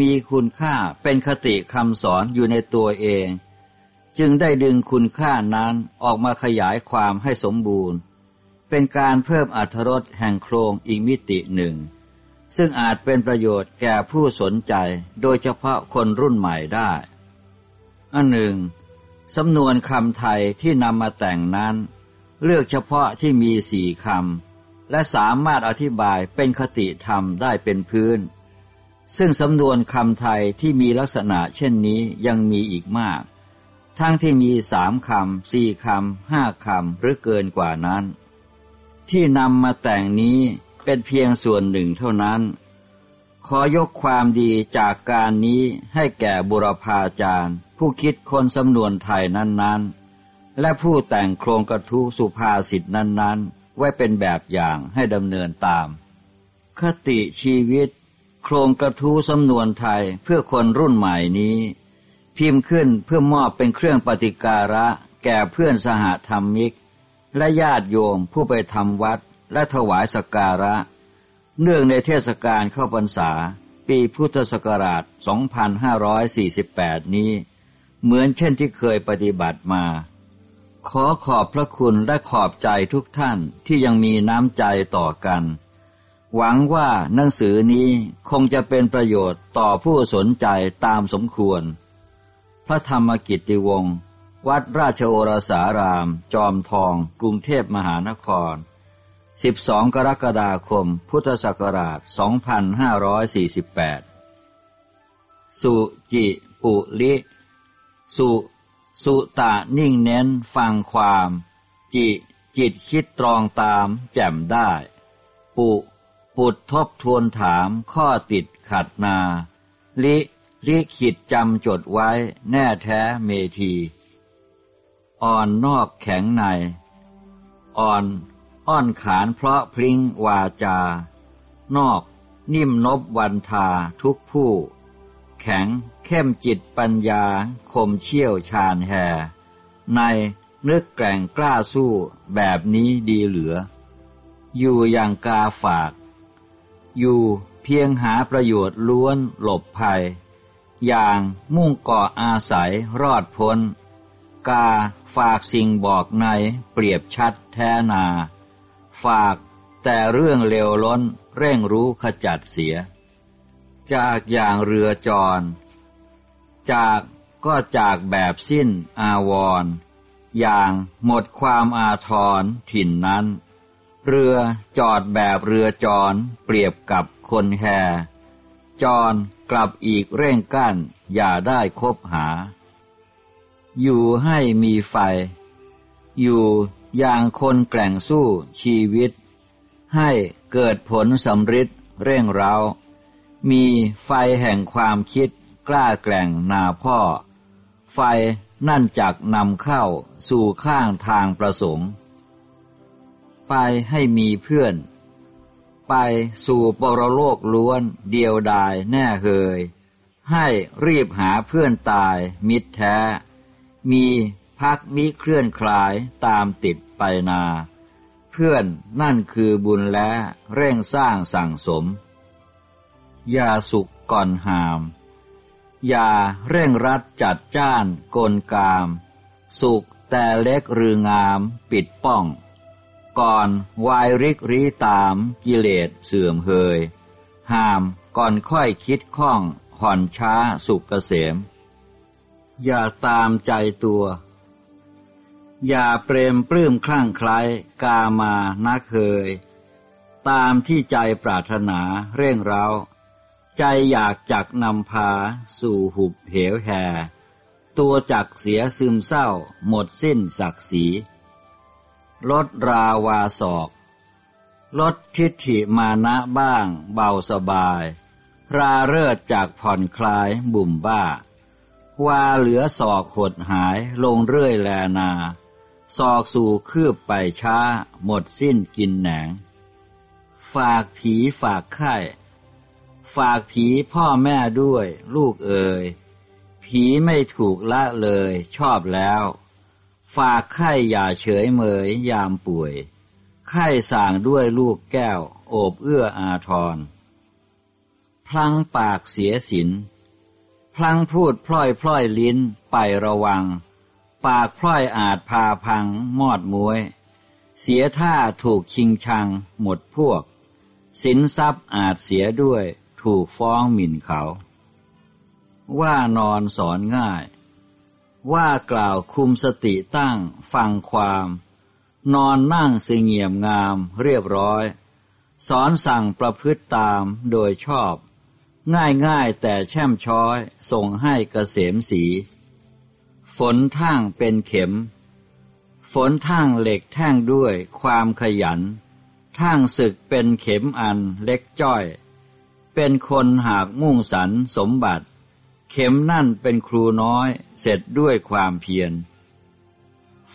มีคุณค่าเป็นคติคำสอนอยู่ในตัวเอง จึงได้ดึงคุณค่านั้นออกมาขยายความให้สมบูรณ์ เป็นการเพิ่มอรรถรสแห่งโครงอีกมิติหนึ่ง ซึ่งอาจเป็นประโยชน์แก่ผู้สนใจโดยเฉพาะคนรุ่นใหม่ได้ อันหนึ่งสำนวนคำไทยที่นำมาแต่งนั้น เลือกเฉพาะที่มีสี่คำและสามารถอธิบายเป็นคติธรรมได้เป็นพื้น ซึ่งสำนวนคำไทยที่มีลักษณะเช่นนี้ยังมีอีกมาก ทั้งที่มีสามคำสี่คำห้าคำหรือเกินกว่านั้น ที่นำมาแต่งนี้ เป็นเพียงส่วนหนึ่งเท่านั้น ขอยกความดีจากการนี้ให้แก่บุรพาจารย์ ผู้คิดคนสำนวนไทยนั้นๆ และผู้แต่งโครงกระทู้สุภาษิตนั้นๆ ไว้เป็นแบบอย่างให้ดำเนินตาม คติชีวิต โครงกระทู้สำนวนไทยเพื่อคนรุ่นใหม่นี้ พิมพ์ขึ้นเพื่อมอบเป็นเครื่องปฏิการะแก่เพื่อนสหธรรมิก และญาติโยมผู้ไปทำวัด และถวายสักการะ เนื่องในเทศกาลเข้าพรรษา ปีพุทธศักราช 2548 นี้ เหมือนเช่นที่เคยปฏิบัติมา ขอขอบพระคุณและขอบใจทุกท่านที่ยังมีน้ำใจต่อกัน หวังว่าหนังสือนี้คงจะเป็นประโยชน์ต่อผู้สนใจตามสมควร พระธรรมกิตติวงศ์วัดราชโอรสาราม จอมทอง กรุงเทพมหานคร 12 กรกฎาคม พุทธศักราช 2548 สุจิปุลิ สุ สุตะนิ่งเน้นฟังความ จิ จิตคิดตรองตามแจ่มได้ ปุ ปุดทบทวนถามข้อติดขัดนา ลิลิขิดจำจดไว้แน่แท้เมที อ่อนนอกแข็งใน อ่อน อ้อนขานเพราะพริ้งวาจา นอก นิ่มนบวันทาทุกผู้ แข็งเข้มจิตปัญญาคมเชี่ยวชาญแห่ในนึกแกร่งกล้าสู้แบบนี้ดีเหลือ อยู่อย่างกาฝาก อยู่เพียงหาประโยชน์ล้วนหลบภัย อย่างมุ่งก่ออาศัยรอดพ้น กาฝากสิ่งบอกในเปรียบชัดแท้นา ฝากแต่เรื่องเลวล้นเร่งรู้ขจัดเสีย จากอย่างเรือจร จากก็จากแบบสิ้นอาวร อย่างหมดความอาทรถิ่นนั้น เรือจอดแบบเรือจรเปรียบกับคนแห่จรกลับอีกเร่งกั้นอย่าได้คบหา อยู่ให้มีไฟ อยู่ อย่างคนแกล่งสู้ชีวิต ให้เกิดผลสำริดเร่งเร้า มีไฟแห่งความคิดกล้าแกล่งนาพ่อ ไฟนั่นจักนำเข้าสู่ข้างทางประสงค์ ไปให้มีเพื่อน ไปสู่ปรโลกล้วนเดียวดายแน่เฮย ให้รีบหาเพื่อนตายมิตรแท้ มี พักมิเคลื่อนคลายตามติดไปนา เพื่อนนั่นคือบุญและเร่งสร้างสั่งสม อย่าสุกก่อนหาม อย่าเร่งรัดจัดจ้านกลกาม สุขแต่เล็กหรืองามปิดป้อง ก่อนวายริกรีตามกิเลสเสื่อมเฮย หามก่อนค่อยคิดข้องห่อนช้าสุกเกษม อย่าตามใจตัว อย่าเปรมปลื้มคลั่งไคล้กามานักเคย ตามที่ใจปรารถนาเร่งเร้า ใจอยากจักนำพาสู่หุบเหวแห่ตัวจักเสียซึมเศร้า หมดสิ้นศักดิ์ศรีลดราวาศอก ลดทิฏฐิมานะบ้างเบาสบาย ราเริดจากผ่อนคลายบุ่มบ้า ว่าเหลือศอกหดหายลงเรื่อยแลนา ศอกสู่คืบไปช้า หมดสิ้นกินแหนงฝากผีฝากไข่ฝากผีพ่อแม่ด้วย ลูกเอ๋ยผีไม่ถูกละเลยชอบแล้ว ฝากไข่อย่าเฉยเมยยามป่วย ไข่สั่งด้วยลูกแก้ว โอบเอื้ออาทร พลังปากเสียสิน พลังพูดพล่อยพล่อยลิ้นไประวัง ปากพล่อยอาจพาพัง มอดมวย เสียท่าถูกชิงชัง หมดพวก สินทรัพย์อาจเสียด้วย ถูกฟ้องหมิ่นเขา ว่านอนสอนง่าย ว่ากล่าวคุมสติตั้ง ฟังความ นอนนั่งสงี่ยมงามเรียบร้อย สอนสั่งประพฤติตามโดยชอบ ง่ายง่ายแต่แช่มช้อยส่งให้เกษมสี ฝนทั้งเป็นเข็ม ฝนทั้งเหล็กแท่งด้วยความขยันทั้งศึกเป็นเข็มอันเล็กจ้อย เป็นคนหากมุ่งสรรสมบัติ เข็มนั่นเป็นครูน้อยเสร็จด้วยความเพียร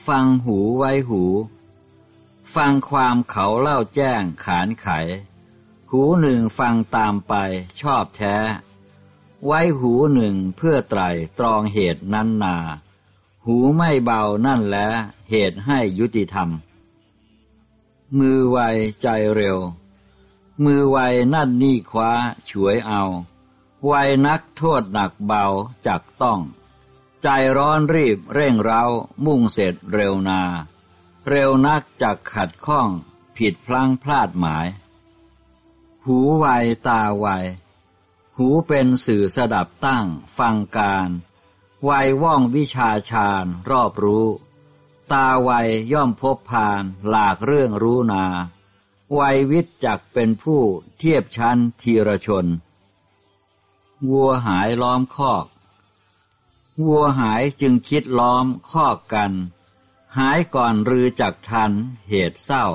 ฟังหูไว้หู ฟังความเขาเล่าแจ้งขานไข หูหนึ่งฟังตามไปชอบแท้ไว้หูหนึ่งเพื่อไตรตรองเหตุนั้นนา หูไม่เบานั่นแหละเหตุให้ยุติธรรม มือไวใจเร็ว มือไวนั่นนี่คว้าฉวยเอา ไวนักโทษหนักเบาจักต้อง ใจร้อนรีบเร่งเร้ามุ่งเสร็จเร็วนา เร็วนักจักขัดข้องผิดพลั้งพลาดหมาย หูไวตาไว หูเป็นสื่อสดับตั้งฟังการ วัยว่องวิชาชาญรอบรู้ ตาวัยย่อมพบพานหลากเรื่องรู้นา วัยวิจักเป็นผู้เทียบชั้นทีรชน วัวหายล้อมคอก วัวหายจึงคิดล้อมคอกกัน หายก่อนรือจักทันเหตุเศร้า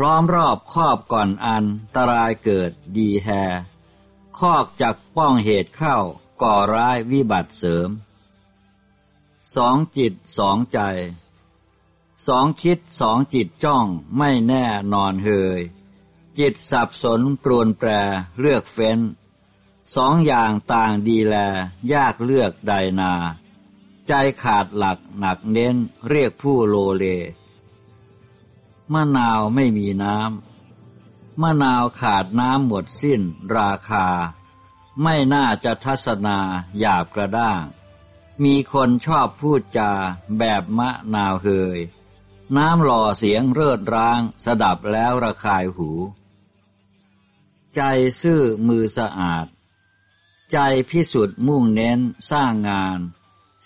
ล้อมรอบครอบก่อนอันตรายเกิดดีแฮคอกจักป้องเหตุเข้าก่อร้ายวิบัติเสริม สองจิตสองใจ สองคิดสองจิตจ้องไม่แน่นอนเฮย จิตสับสนปรวนแปรเลือกเฟ้น สองอย่างต่างดีแล ยากเลือกใดนา ใจขาดหลักหนักเน้นเรียกผู้โลเลมะนาวไม่มีน้ำมะนาวขาดน้ำหมดสิ้นราคา ไม่น่าจะทัศนาหยาบกระด้าง มีคนชอบพูดจาแบบมะนาวเฮย น้ำหล่อเสียงเริดร้าง สดับแล้วระคายหู ใจซื่อมือสะอาด ใจพิสุทธิ์มุ่งเน้นสร้างงาน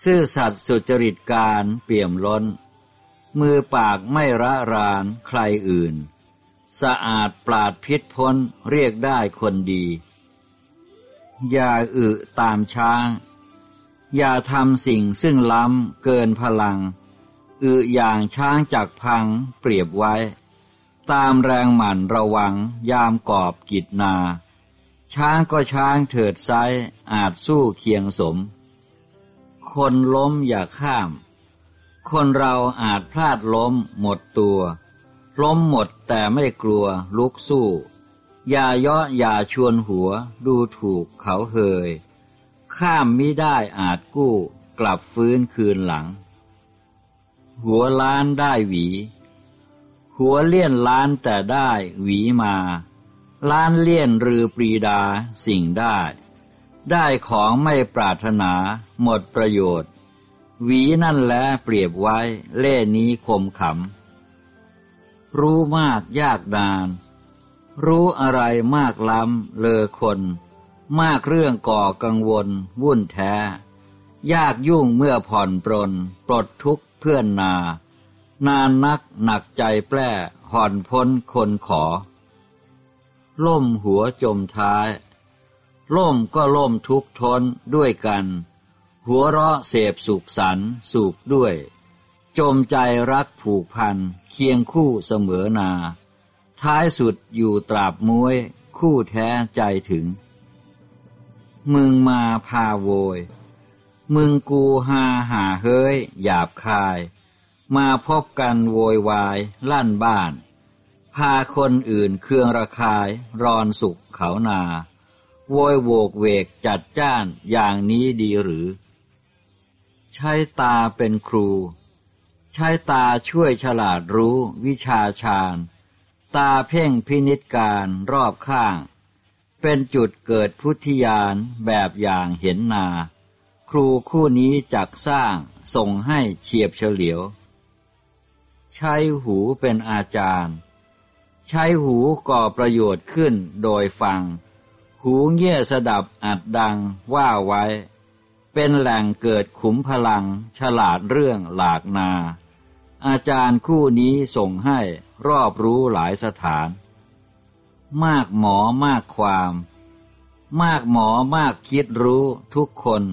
ซื่อสัตย์สุจริตการเปี่ยมล้น มือปากไม่ระรานใครอื่น สะอาดปราดพิษพ้นเรียกได้คนดี อย่าอึตามช้าง อย่าทำสิ่งซึ่งล้ำเกินพลังอึอย่างช้างจักพังเปรียบไว้ ตามแรงหมั่นระวังยามกอบกิจนา ช้างก็ช้างเถิดไซอาจสู้เคียงสม คนล้มอย่าข้าม คนเราอาจพลาดล้มหมดตัว ล้มหมดแต่ไม่กลัวลุกสู้ อย่าเยาะอย่าชวนหัวดูถูกเขาเฮย ข้ามมิได้อาจกู้กลับฟื้นคืนหลัง หัวล้านได้หวี หัวเลี่ยนล้านแต่ได้หวีมา ล้านเลี่ยนรือปรีดาสิ่งได้ ได้ของไม่ปรารถนาหมดประโยชน์ หวีนั่นแลเปรียบไว้เล่นี้คมขำ รู้มากยากดาน รู้อะไรมากล้ำเลอคน มากเรื่องก่อกังวล วุ่นแท้ ยากยุ่งเมื่อผ่อนปรน ปลดทุกเพื่อนนา นานนักหนักใจแปร่ห่อนพ้นคนขอ ล่มหัวจมท้าย ล่มก็ล่มทุกทนด้วยกัน หัวเราะเสพสุขสันสุขด้วย จมใจรักผูกพัน เคียงคู่เสมอนา ท้ายสุดอยู่ตราบมวย คู่แท้ใจถึง มึงมาพาโวย มึงกูหาหาเฮ้ย หยาบคาย มาพบกันโวยวาย ลั่นบ้าน พาคนอื่นเครื่องระคาย รอนสุขเขานา โวยโวกเวกจัดจ้านอย่างนี้ดีหรือ ใช้ตาเป็นครู ใช้ตาช่วยฉลาดรู้วิชาชาญ ตาเพ่งพินิจการรอบข้าง เป็นจุดเกิดพุทธิยานแบบอย่างเห็นนา ครูคู่นี้จักสร้างส่งให้เฉียบเฉลียว ใช้หูเป็นอาจารย์ ใช้หูก่อประโยชน์ขึ้นโดยฟัง หูเงี่ยสดับอัดดังว่าไว้ เป็นแหล่งเกิดขุมพลังฉลาดเรื่องหลากนา อาจารย์คู่นี้ส่งให้รอบรู้หลายสถาน มากหมอมากความ มากหมอมากคิดรู้ทุกคน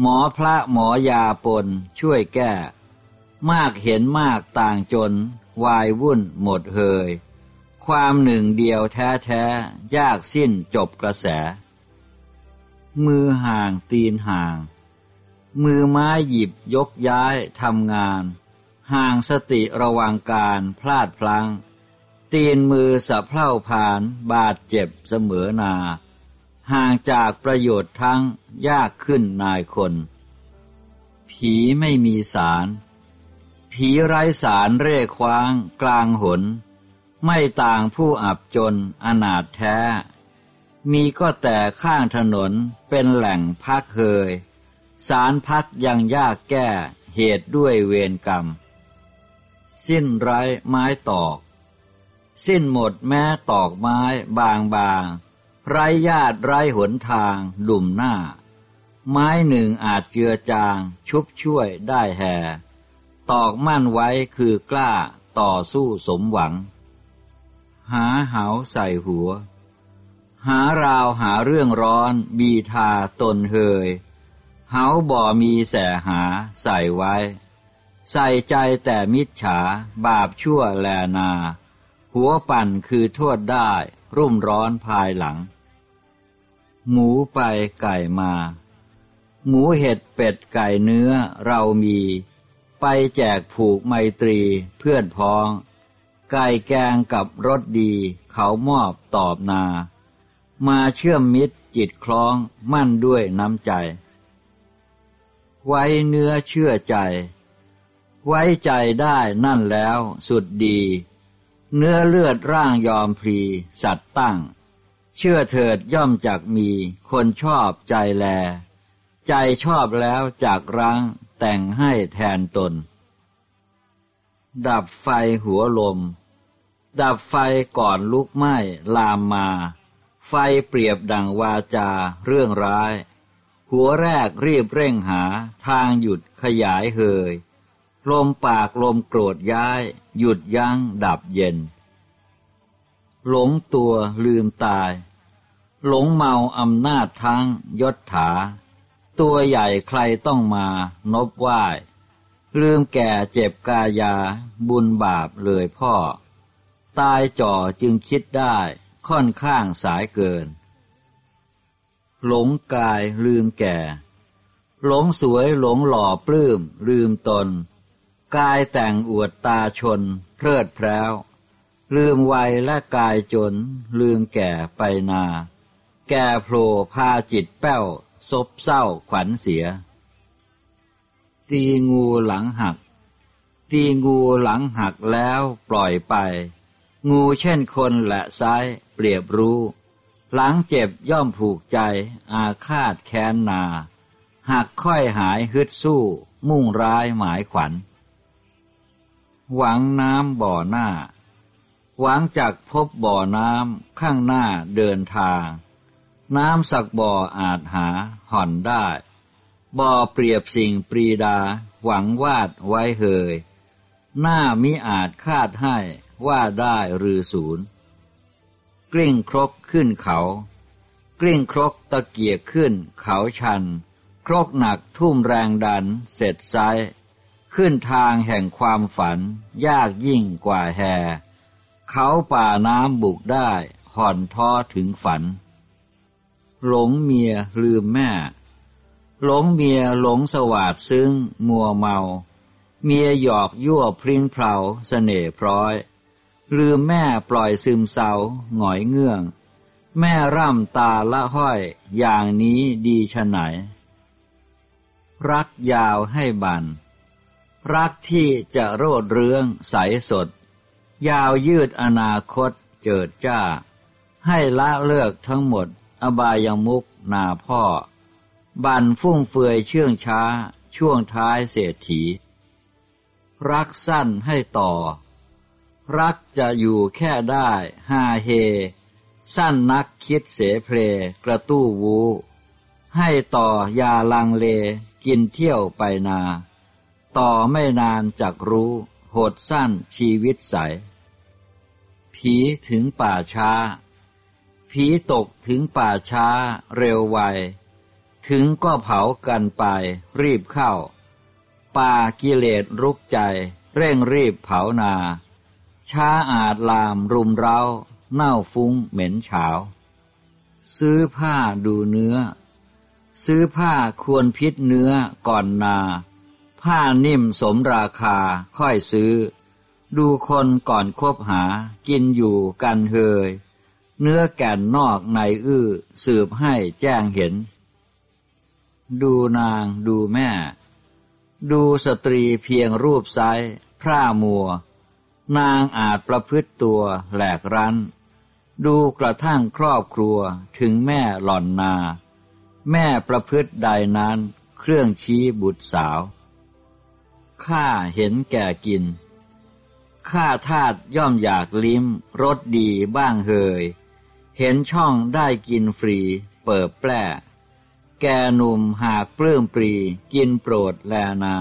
หมอพระหมอยาปนช่วยแก้ มากเห็นมากต่างจน วายวุ่นหมดเฮย ความหนึ่งเดียวแท้แท้ยากสิ้นจบกระแส มือห่างตีนห่าง มือไม้หยิบยกย้ายทำงาน ห่างสติระวังการพลาดพลัง้ง ตีนมือสะเพร่าผ่านบาดเจ็บเสมอนา ห่างจากประโยชน์ทั้งยากขึ้นนายคน ผีไม่มีสาร ผีไร้สารเร่คว้างกลางหน ไม่ต่างผู้อับจนอนาถแท้ มีก็แต่ข้างถนนเป็นแหล่งพักเฮยสารพักยังยากแก้เหตุด้วยเวรกรรม สิ้นไร้ไม้ตอก สิ้นหมดแม้ตอกไม้บางบางไร้ญาติไร้หนทาง ดุ่มหน้า ไม้หนึ่งอาจเจือจาง ชุบช่วยได้แห่ตอกมั่นไว้คือกล้าต่อสู้สมหวัง หาเหาใส่หัว หาราวหาเรื่องร้อน บีทาตนเฮยเหาบ่อมีแสหาใส่ไว้ ใส่ใจแต่มิจฉาบาปชั่วแลนา หัวปั่นคือโทษได้ รุ่มร้อนภายหลัง หมูไปไก่มา หมูเห็ดเป็ดไก่เนื้อเรามี ไปแจกผูกไมตรีเพื่อนพ้อง ไก่แกงกับรสดีเขามอบตอบนา มาเชื่อมมิตรจิตคล้องมั่นด้วยน้ำใจ ไว้เนื้อเชื่อใจ ไว้ใจได้นั่นแล้วสุดดี เนื้อเลือดร่างยอมพรีสัตว์ตั้ง เชื่อเถิดย่อมจากมี คนชอบใจแล ใจชอบแล้วจากรังแต่งให้แทนตน ดับไฟหัวลม ดับไฟก่อนลุกไหม้ลามมา ไฟเปรียบดังวาจาเรื่องร้าย หัวแรกรีบเร่งหาทางหยุดขยายเฮย ลมปากลมโกรธย้าย หยุดยั้งดับเย็น หลงตัวลืมตาย หลงเมาอำนาจทั้งยศถา ตัวใหญ่ใครต้องมานบไหว้ลืมแก่เจ็บกายา บุญบาปเลยพ่อ ตายจ่อจึงคิดได้ค่อนข้างสายเกิน หลงกายลืมแก่ หลงสวยหลงหล่อปลื้มลืมตน กายแต่งอวดตาชน เพลิดแพร้ว ลืมวัยและกายจน ลืมแก่ไปนา แก่โผล่พาจิตแป้ว ซบเศร้าขวัญเสีย ตีงูหลังหัก ตีงูหลังหักแล้วปล่อยไป งูเช่นคนและซ้ายเปรียบรู้ หลังเจ็บย่อมผูกใจ อาฆาตแค้นนาหากค่อยหายฮึดสู้ มุ่งร้ายหมายขวัญ หวังน้ำบ่อหน้า หวังจากพบบ่อน้ำข้างหน้าเดินทาง น้ำสักบ่ออาจหาห่อนได้ บ่อเปรียบสิ่งปรีดา หวังวาดไว้เหย หน้ามิอาจคาดให้ว่าได้หรือศูนย์กลิ้งครกขึ้นเขา กลิ้งครกตะเกียกขึ้นเขาชัน ครกหนักทุ่มแรงดันเสร็จไซ ขึ้นทางแห่งความฝัน ยากยิ่งกว่าแฮเขาป่าน้ำบุกได้ห่อนท้อถึงฝัน หลงเมียลืมแม่ หลงเมียหลงสวาดซึ้งมัวเมา เมียหยอกยั่วพริ้งเพลาสเสน่ห์พร้อย ลืมแม่ปล่อยซึมเศร้าหงอยเงื่อง แม่ร่ำตาละห้อยอย่างนี้ดีชะไหน รักยาวให้บัน รักที่จะโรดเรืองใสสด ยาวยืดอนาคตเจิดจ้า ให้ละเลิกทั้งหมด อบายมุกนาพ่อ บันฟุ่มเฟือยเชื่องช้า ช่วงท้ายเศรษฐี รักสั้นให้ต่อ รักจะอยู่แค่ได้ฮาเฮ สั้นนักคิดเสเพลกระตู้วู ให้ต่อยาลังเลกินเที่ยวไปนา ต่อไม่นานจักรู้ โหดสั้นชีวิตใส ผีถึงป่าช้า ผีตกถึงป่าช้าเร็วไว ถึงก็เผากันไป รีบเข้า ป่ากิเลสรุกใจ เร่งรีบเผานา ช้าอาจลามรุมเร้า เน่าฟุ้งเหม็นเฉาซื้อผ้าดูเนื้อ ซื้อผ้าควรพิษเนื้อก่อนนา ผ้านิ่มสมราคาค่อยซื้อ ดูคนก่อนคบหา กินอยู่กันเฮย เนื้อแก่นนอกในอื้อ สืบให้แจ้งเห็น ดูนางดูแม่ ดูสตรีเพียงรูปไซพร่ามัว นางอาจประพฤติตัวแหลกรันดูกระทั่งครอบครัวถึงแม่หล่อนนา แม่ประพฤติใดนั้นเครื่องชี้บุตรสาว ข้าเห็นแก่กิน ข้าทาตย่อมอยากลิ้มรสดีบ้างเฮย เห็นช่องได้กินฟรี เปิดแปร่แกหนุ่มหากปลื้มปรี กินโปรดแลนา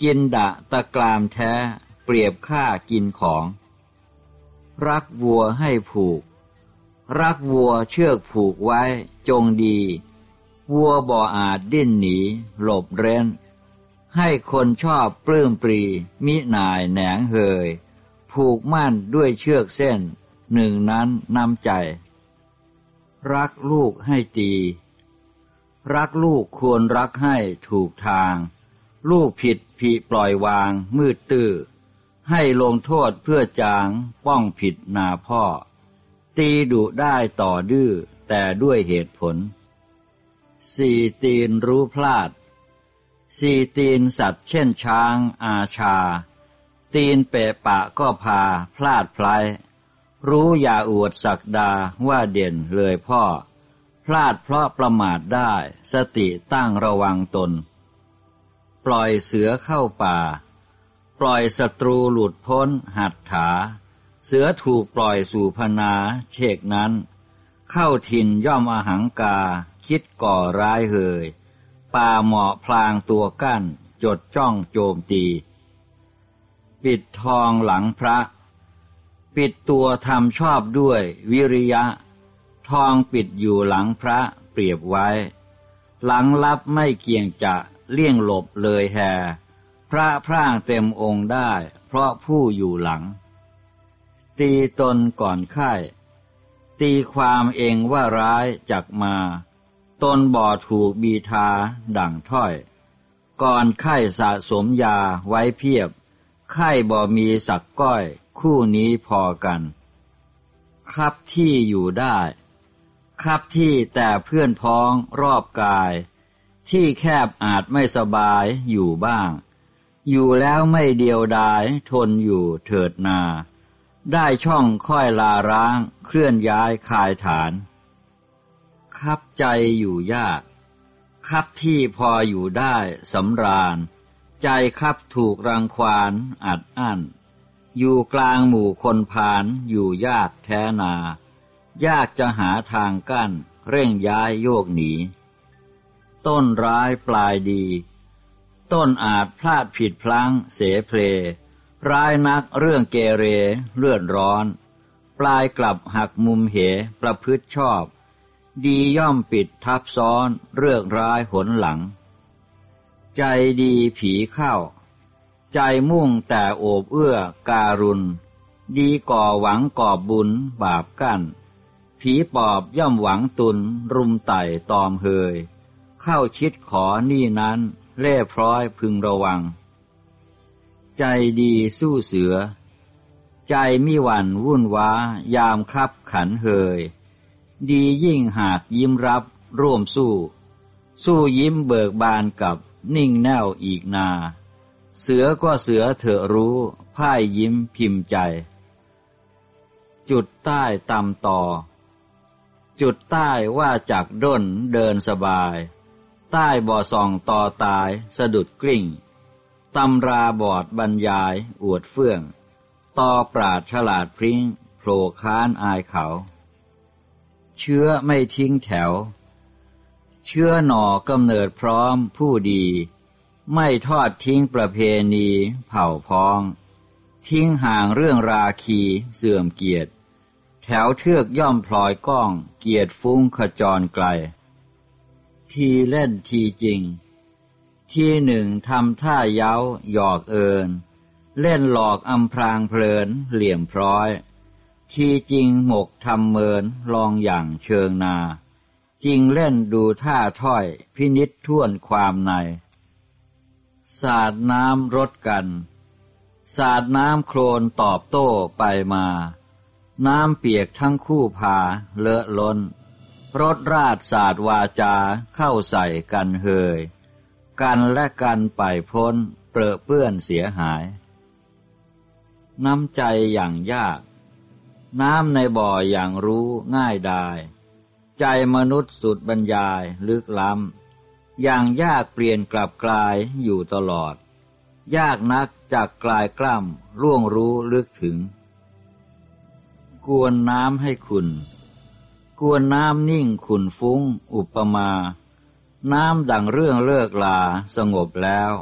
กินดะตะกรามแท้ เปรียบข้ากินของ รักวัวให้ผูก รักวัวเชือกผูกไว้จงดี วัวบ่ออาจดิ้นหนี หลบเร้น ให้คนชอบปลื้มปรีมิหน่ายแหนงเฮยผูกมั่นด้วยเชือกเส้น หนึ่งนั้นนำใจ รักลูกให้ตี รักลูกควรรักให้ถูกทาง ลูกผิดผีปล่อยวางมืดตื้อ ให้ลงโทษเพื่อจางป้องผิดนาพ่อ ตีดุได้ต่อดื้อแต่ด้วยเหตุผลสี่ตีนรู้พลาด สี่ตีนสัตว์เช่นช้าง อาชา ตีนเปะปะก็พา พลาดพลายรู้อย่าอวดศักดาว่าเด่นเลยพ่อ พลาดเพราะประมาทได้ สติตั้งระวังตน ปล่อยเสือเข้าป่า ปล่อยศัตรูหลุดพ้น หัดถา เสือถูกปล่อยสู่พนา เชกนั้น เข้าถิ่นย่อมอหังกา คิดก่อร้ายเฮย ป่าเหมาะพลางตัวกั้น จดจ้องโจมตี ปิดทองหลังพระ ปิดตัวทำชอบด้วยวิริยะ ทองปิดอยู่หลังพระเปรียบไว้ หลังลับไม่เกี่ยงจะเลี่ยงหลบเลยแฮพระพร่างเต็มองค์ได้ เพราะผู้อยู่หลัง ตีตนก่อนไข้ตีความเองว่าร้ายจักมา ตนบ่อถูกบีทาดั่งถ้อย ก่อนไข้สะสมยาไว้เพียบ ไข้บ่มีสักก้อยคู่นี้พอกัน ครับที่อยู่ได้ ครับที่แต่เพื่อนพ้องรอบกาย ที่แคบอาจไม่สบายอยู่บ้าง อยู่แล้วไม่เดียวดายทนอยู่เถิดนา ได้ช่องค่อยลาร้างเคลื่อนย้ายคายฐาน คับใจอยู่ยาก คับที่พออยู่ได้สำราญ ใจคับถูกรังควานอัดอั้น อยู่กลางหมู่คนพานอยู่ยากแท้นา ยากจะหาทางกั้น เร่งย้ายโยกหนี ต้นร้ายปลายดี ต้นอาจพลาดผิดพลั้งเสเพล ร้ายนักเรื่องเกเรเลื่อนร้อน ปลายกลับหักมุมเหประพฤติชอบ ดีย่อมปิดทับซ้อนเรื่องร้ายหนหลัง ใจดีผีเข้า ใจมุ่งแต่โอบเอื้อการุณ ดีก่อหวังก่อบุญบาปกั้น ผีปอบย่อมหวังตุน รุมไต่ตอมเฮย เข้าชิดขอนี่นั้นเล่พร้อยพึงระวัง ใจดีสู้เสือ ใจมิหวันวุ่นว้ายามคับขันเฮย ดียิ่งหากยิ้มรับร่วมสู้ สู้ยิ้มเบิกบานกับนิ่งแน่วอีกนา เสือก็เสือเถอะรู้พ่ายยิ้มพิมพ์ใจ จุดใต้ตำต่อ จุดใต้ว่าจากด้นเดินสบาย ใต้บ่อส่องต่อตายสะดุดกริ่งตำราบอดบรรยายอวดเฟื่อง ต่อปราดฉลาดพริ้งโผล่ค้านอายเขา เชื้อไม่ทิ้งแถว เชื้อหน่อกำเนิดพร้อมผู้ดี ไม่ทอดทิ้งประเพณีเผ่าพ้อง ทิ้งห่างเรื่องราคีเสื่อมเกียรติ แถวเทือกย่อมพลอยก้องเกียรติฟุ้งขจรไกล ทีเล่นทีจริง ทีหนึ่งทำท่าเย้าหยอกเอินเล่นหลอกอำพรางเพลินเหลี่ยมพร้อย ทีจริงหมกทำเมินลองอย่างเชิงนา จริงเล่นดูท่าถ้อยพินิษท่วนความใน สาดน้ำรดกัน สาดน้ำโครนตอบโต้ไปมา น้ำเปียกทั้งคู่พาเลอะล้น รถราดสาดวาจาเข้าใส่กันเฮย กันและกันไปพ้นเปรอะเปื้อนเสียหาย น้ำใจอย่างยาก น้ำในบ่ออย่างรู้ง่ายดาย ใจมนุษย์สุดบรรยายลึกล้ำ อย่างยากเปลี่ยนกลับกลายอยู่ตลอด ยากนักจากกลายกล้ำล่วงรู้ลึกถึง กวนน้ำให้ขุนกวนน้ำนิ่งขุนฟุ้ง อุปมา น้ำดังเรื่องเลิกลาสงบแล้ว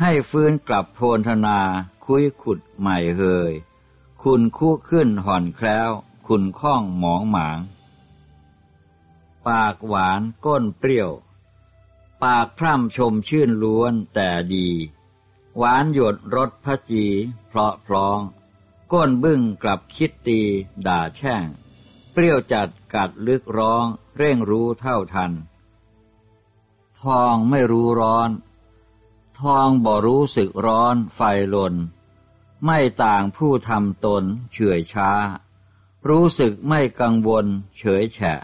ให้ฟื้นกลับโพนธนา คุยขุดใหม่เฮย คุณคู่ขึ้นห่อนแคล้ว คุณข้องหมองหมาง ปากหวานก้นเปรี้ยว ปากพร่ำชมชื่นล้วนแต่ดี หวานหยดรสพระจี เพราะพร้อง ก้นบึ้งกลับคิดตีด่าแช่ง เปรี้ยวจัดกัดลึกร้อง เร่งรู้เท่าทัน ทองไม่รู้ร้อน ทองบ่รู้สึกร้อนไฟลน ไม่ต่างผู้ทำตนเฉื่อยช้า รู้สึกไม่กังวล เฉยแฉะ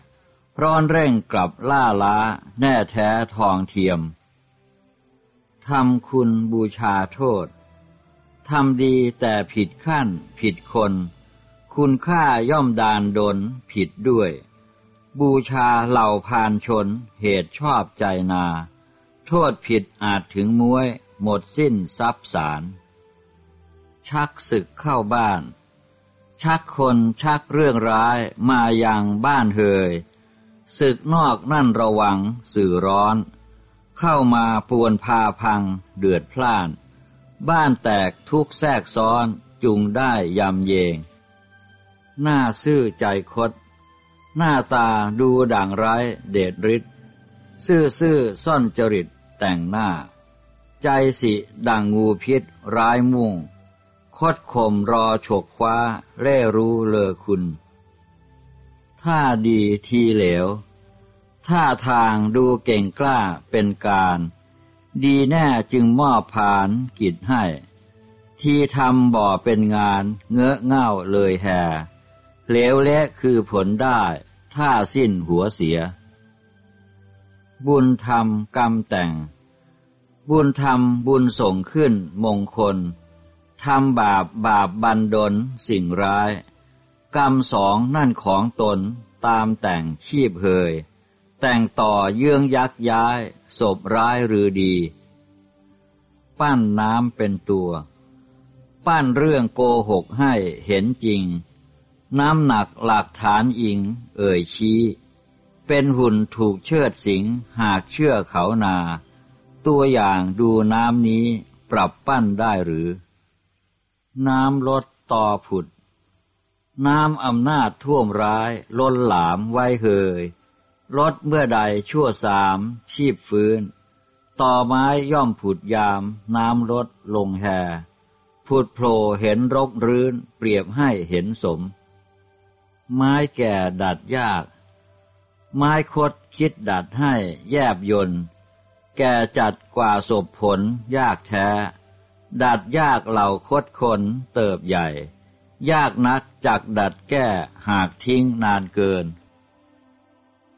ร้อนเร่งกลับล่าล้า แน่แท้ทองเทียมทำคุณบูชาโทษทำดีแต่ผิดขั้น ผิดคน คุณค่าย่อมดานดนผิดด้วย บูชาเหล่าพานชน เหตุชอบใจนา โทษผิดอาจถึงม้วย หมดสิ้นทรัพย์สาร ชักศึกเข้าบ้าน ชักคนชักเรื่องร้ายมาอยังบ้านเฮยศึกนอกนั่นระวังสื่อร้อน เข้ามาปวนพาพังเดือดพล่าน บ้านแตกทุกแทรกซ้อนจุงได้ยำเยง หน้าซื่อใจคด หน้าตาดูด่างร้ายเดชฤทธิ์ซื่อซื่อซ่อนจริตแต่งหน้า ใจสิดังงูพิษร้ายมุ่ง ดข่มรอฉกคว้า เร่รู้เลอคุณ ถ้าดีทีเหลวท่าทางดูเก่งกล้าเป็นการ ดีแน่จึงมอบผานกิจให้ ที่ทำบ่อเป็นงานเงอะเง่าเลยแห่เหลวเละคือผลได้ ถ้าสิ้นหัวเสีย บุญธรรมกรรมแต่ง บุญธรรมบุญส่งขึ้นมงคล ทำบาปบาปบันดลสิ่งร้าย กรรมสองนั่นของตนตามแต่งชีพเฮย แต่งต่อเยื่องยักย้ายศพร้ายหรือดี ปั้นน้ำเป็นตัว ปั้นเรื่องโกหกให้เห็นจริง น้ำหนักหลักฐานอิง เอ่ยชี้ เป็นหุ่นถูกเชิดสิงหากเชื่อเขานา ตัวอย่างดูน้ำนี้ปรับปั้นได้หรือ น้ำลดต่อผุด น้ำอำนาจท่วมร้ายล้นหลามไว้เฮยลดเมื่อใดชั่วสามชีพฟื้น ต่อไม้ย่อมผุดยาม น้ำลดลงแห่ผุดโผล่เห็นรกรื้นเปรียบให้เห็นสม ไม้แก่ดัดยาก ไม้คดคิดดัดให้แยบยนแก่จัดกว่าศพผลยากแท้ ดัดยากเหล่าคดคนเติบใหญ่ ยากนักจักดัดแก้หากทิ้งนานเกิน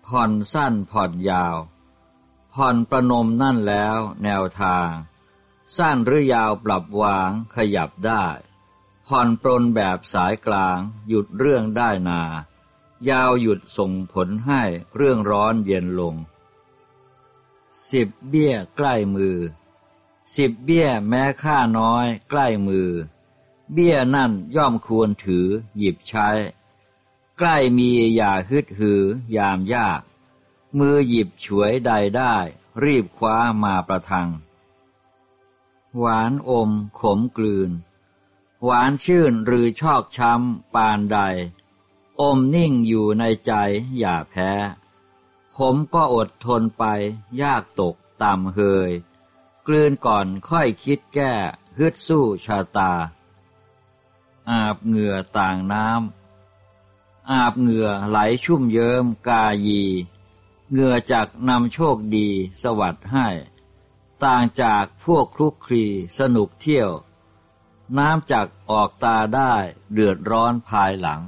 ผ่อนสั้นผ่อนยาว ผ่อนประนมนั่นแล้วแนวทาง สั้นหรือยาวปรับวางขยับได้ ผ่อนปรนแบบสายกลางหยุดเรื่องได้นา ยาวหยุดส่งผลให้เรื่องร้อนเย็นลงสิบเบี้ยใกล้มือ สิบเบี้ยแม้ค่าน้อย ใกล้มือ เบี้ยนั่นย่อมควรถือ หยิบใช้ ใกล้มีอย่าฮึดหือยามยาก มือหยิบฉวยใดได้ รีบคว้ามาประทัง หวานอมขมกลืน หวานชื่นหรือชอกช้ำปานใด อมนิ่งอยู่ในใจอย่าแพ้ขมก็อดทนไป ยากตกต่ำเฮย กลืนก่อนค่อยคิดแก้ฮึดสู้ชาตา อาบเหงื่อต่างน้ำอาบเหงื่อไหลชุ่มเยิ้มกายี เหงื่อจากนำโชคดีสวัสดให้ ต่างจากพวกคลุกคลีสนุกเที่ยว น้ำจากออกตาได้เดือดร้อนภายหลัง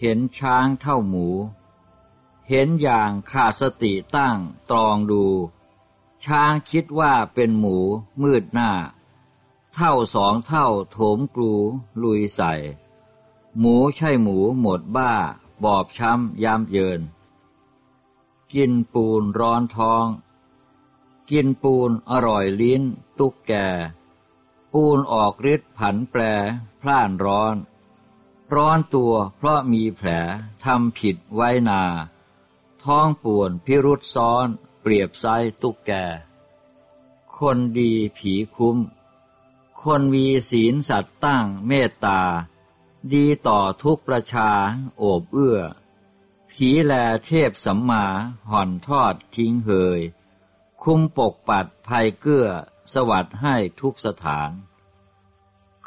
เห็นช้างเท่าหมู เห็นอย่างขาดสติตั้งตรองดู ช้างคิดว่าเป็นหมูมืดหน้า เท่าสองเท่าโถมกลูลุยใส่ หมูใช่หมูหมดบ้า บอบช้ำยามเยิน กินปูนร้อนท้อง กินปูนอร่อยลิ้น ตุกแกปูนออกฤทธิ์ผันแปร พล่านร้อน ร้อนตัวเพราะมีแผลทำผิดไว้นา ท้องป่วนพิรุษซ้อน เปรียบไซตุกแก คนดีผีคุ้ม คนมีศีลสัตว์ตั้งเมตตา ดีต่อทุกประชาโอบเอื้อ ผีแลเทพสัมมาห่อนทอดทิ้งเหย คุ้มปกปัดภัยเกื้อ สวัสดให้ทุกสถาน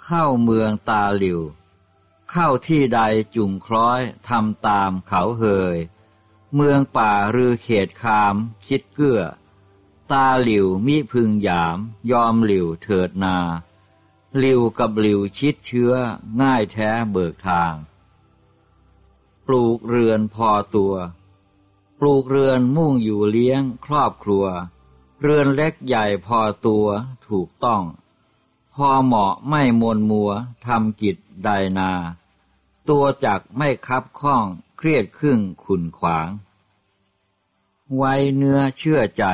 เข้าเมืองตาหลิว เข้าที่ใดจุงคล้อยทำตามเขาเหย เมืองป่ารือเขตคาม คิดเกื้อ ตาหลิวมิพึงหยาม ยอมหลิวเถิดนา หลิวกับหลิวชิดเชื้อ ง่ายแท้เบิกทาง ปลูกเรือนพอตัว ปลูกเรือนมุ่งอยู่เลี้ยงครอบครัว เรือนเล็กใหญ่พอตัวถูกต้อง พอเหมาะไม่มนมัวทำกิจใดนา ตัวจักไม่คับข้องเครียดครึ่งขุนขวาง ไว้เนื้อเชื่อใจ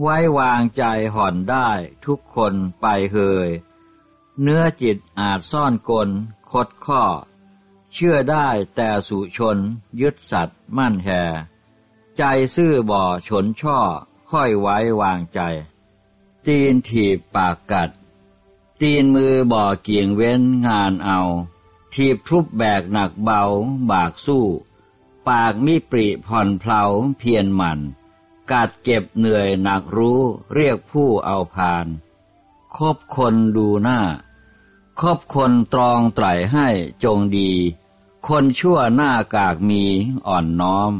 ไว้วางใจห่อนได้ทุกคนไปเฮย เนื้อจิตอาจซ่อนกล คดข้อ เชื่อได้แต่สุชนยึดสัตว์มั่นแห่ใจซื่อบ่อฉนช่อ ค่อยไว้วางใจ ตีนถีบปากกัด ตีนมือบ่อเกี่ยงเว้นงานเอาทีบทุบแบกหนักเบาบากสู้ ปากมิปริผ่อนเพลาเพียรหมัน กัดเก็บเหนื่อยหนักรู้เรียกผู้เอาพานคบคนดูหน้า คบคนตรองไตรให้จงดี คนชั่วหน้ากากมีอ่อนน้อม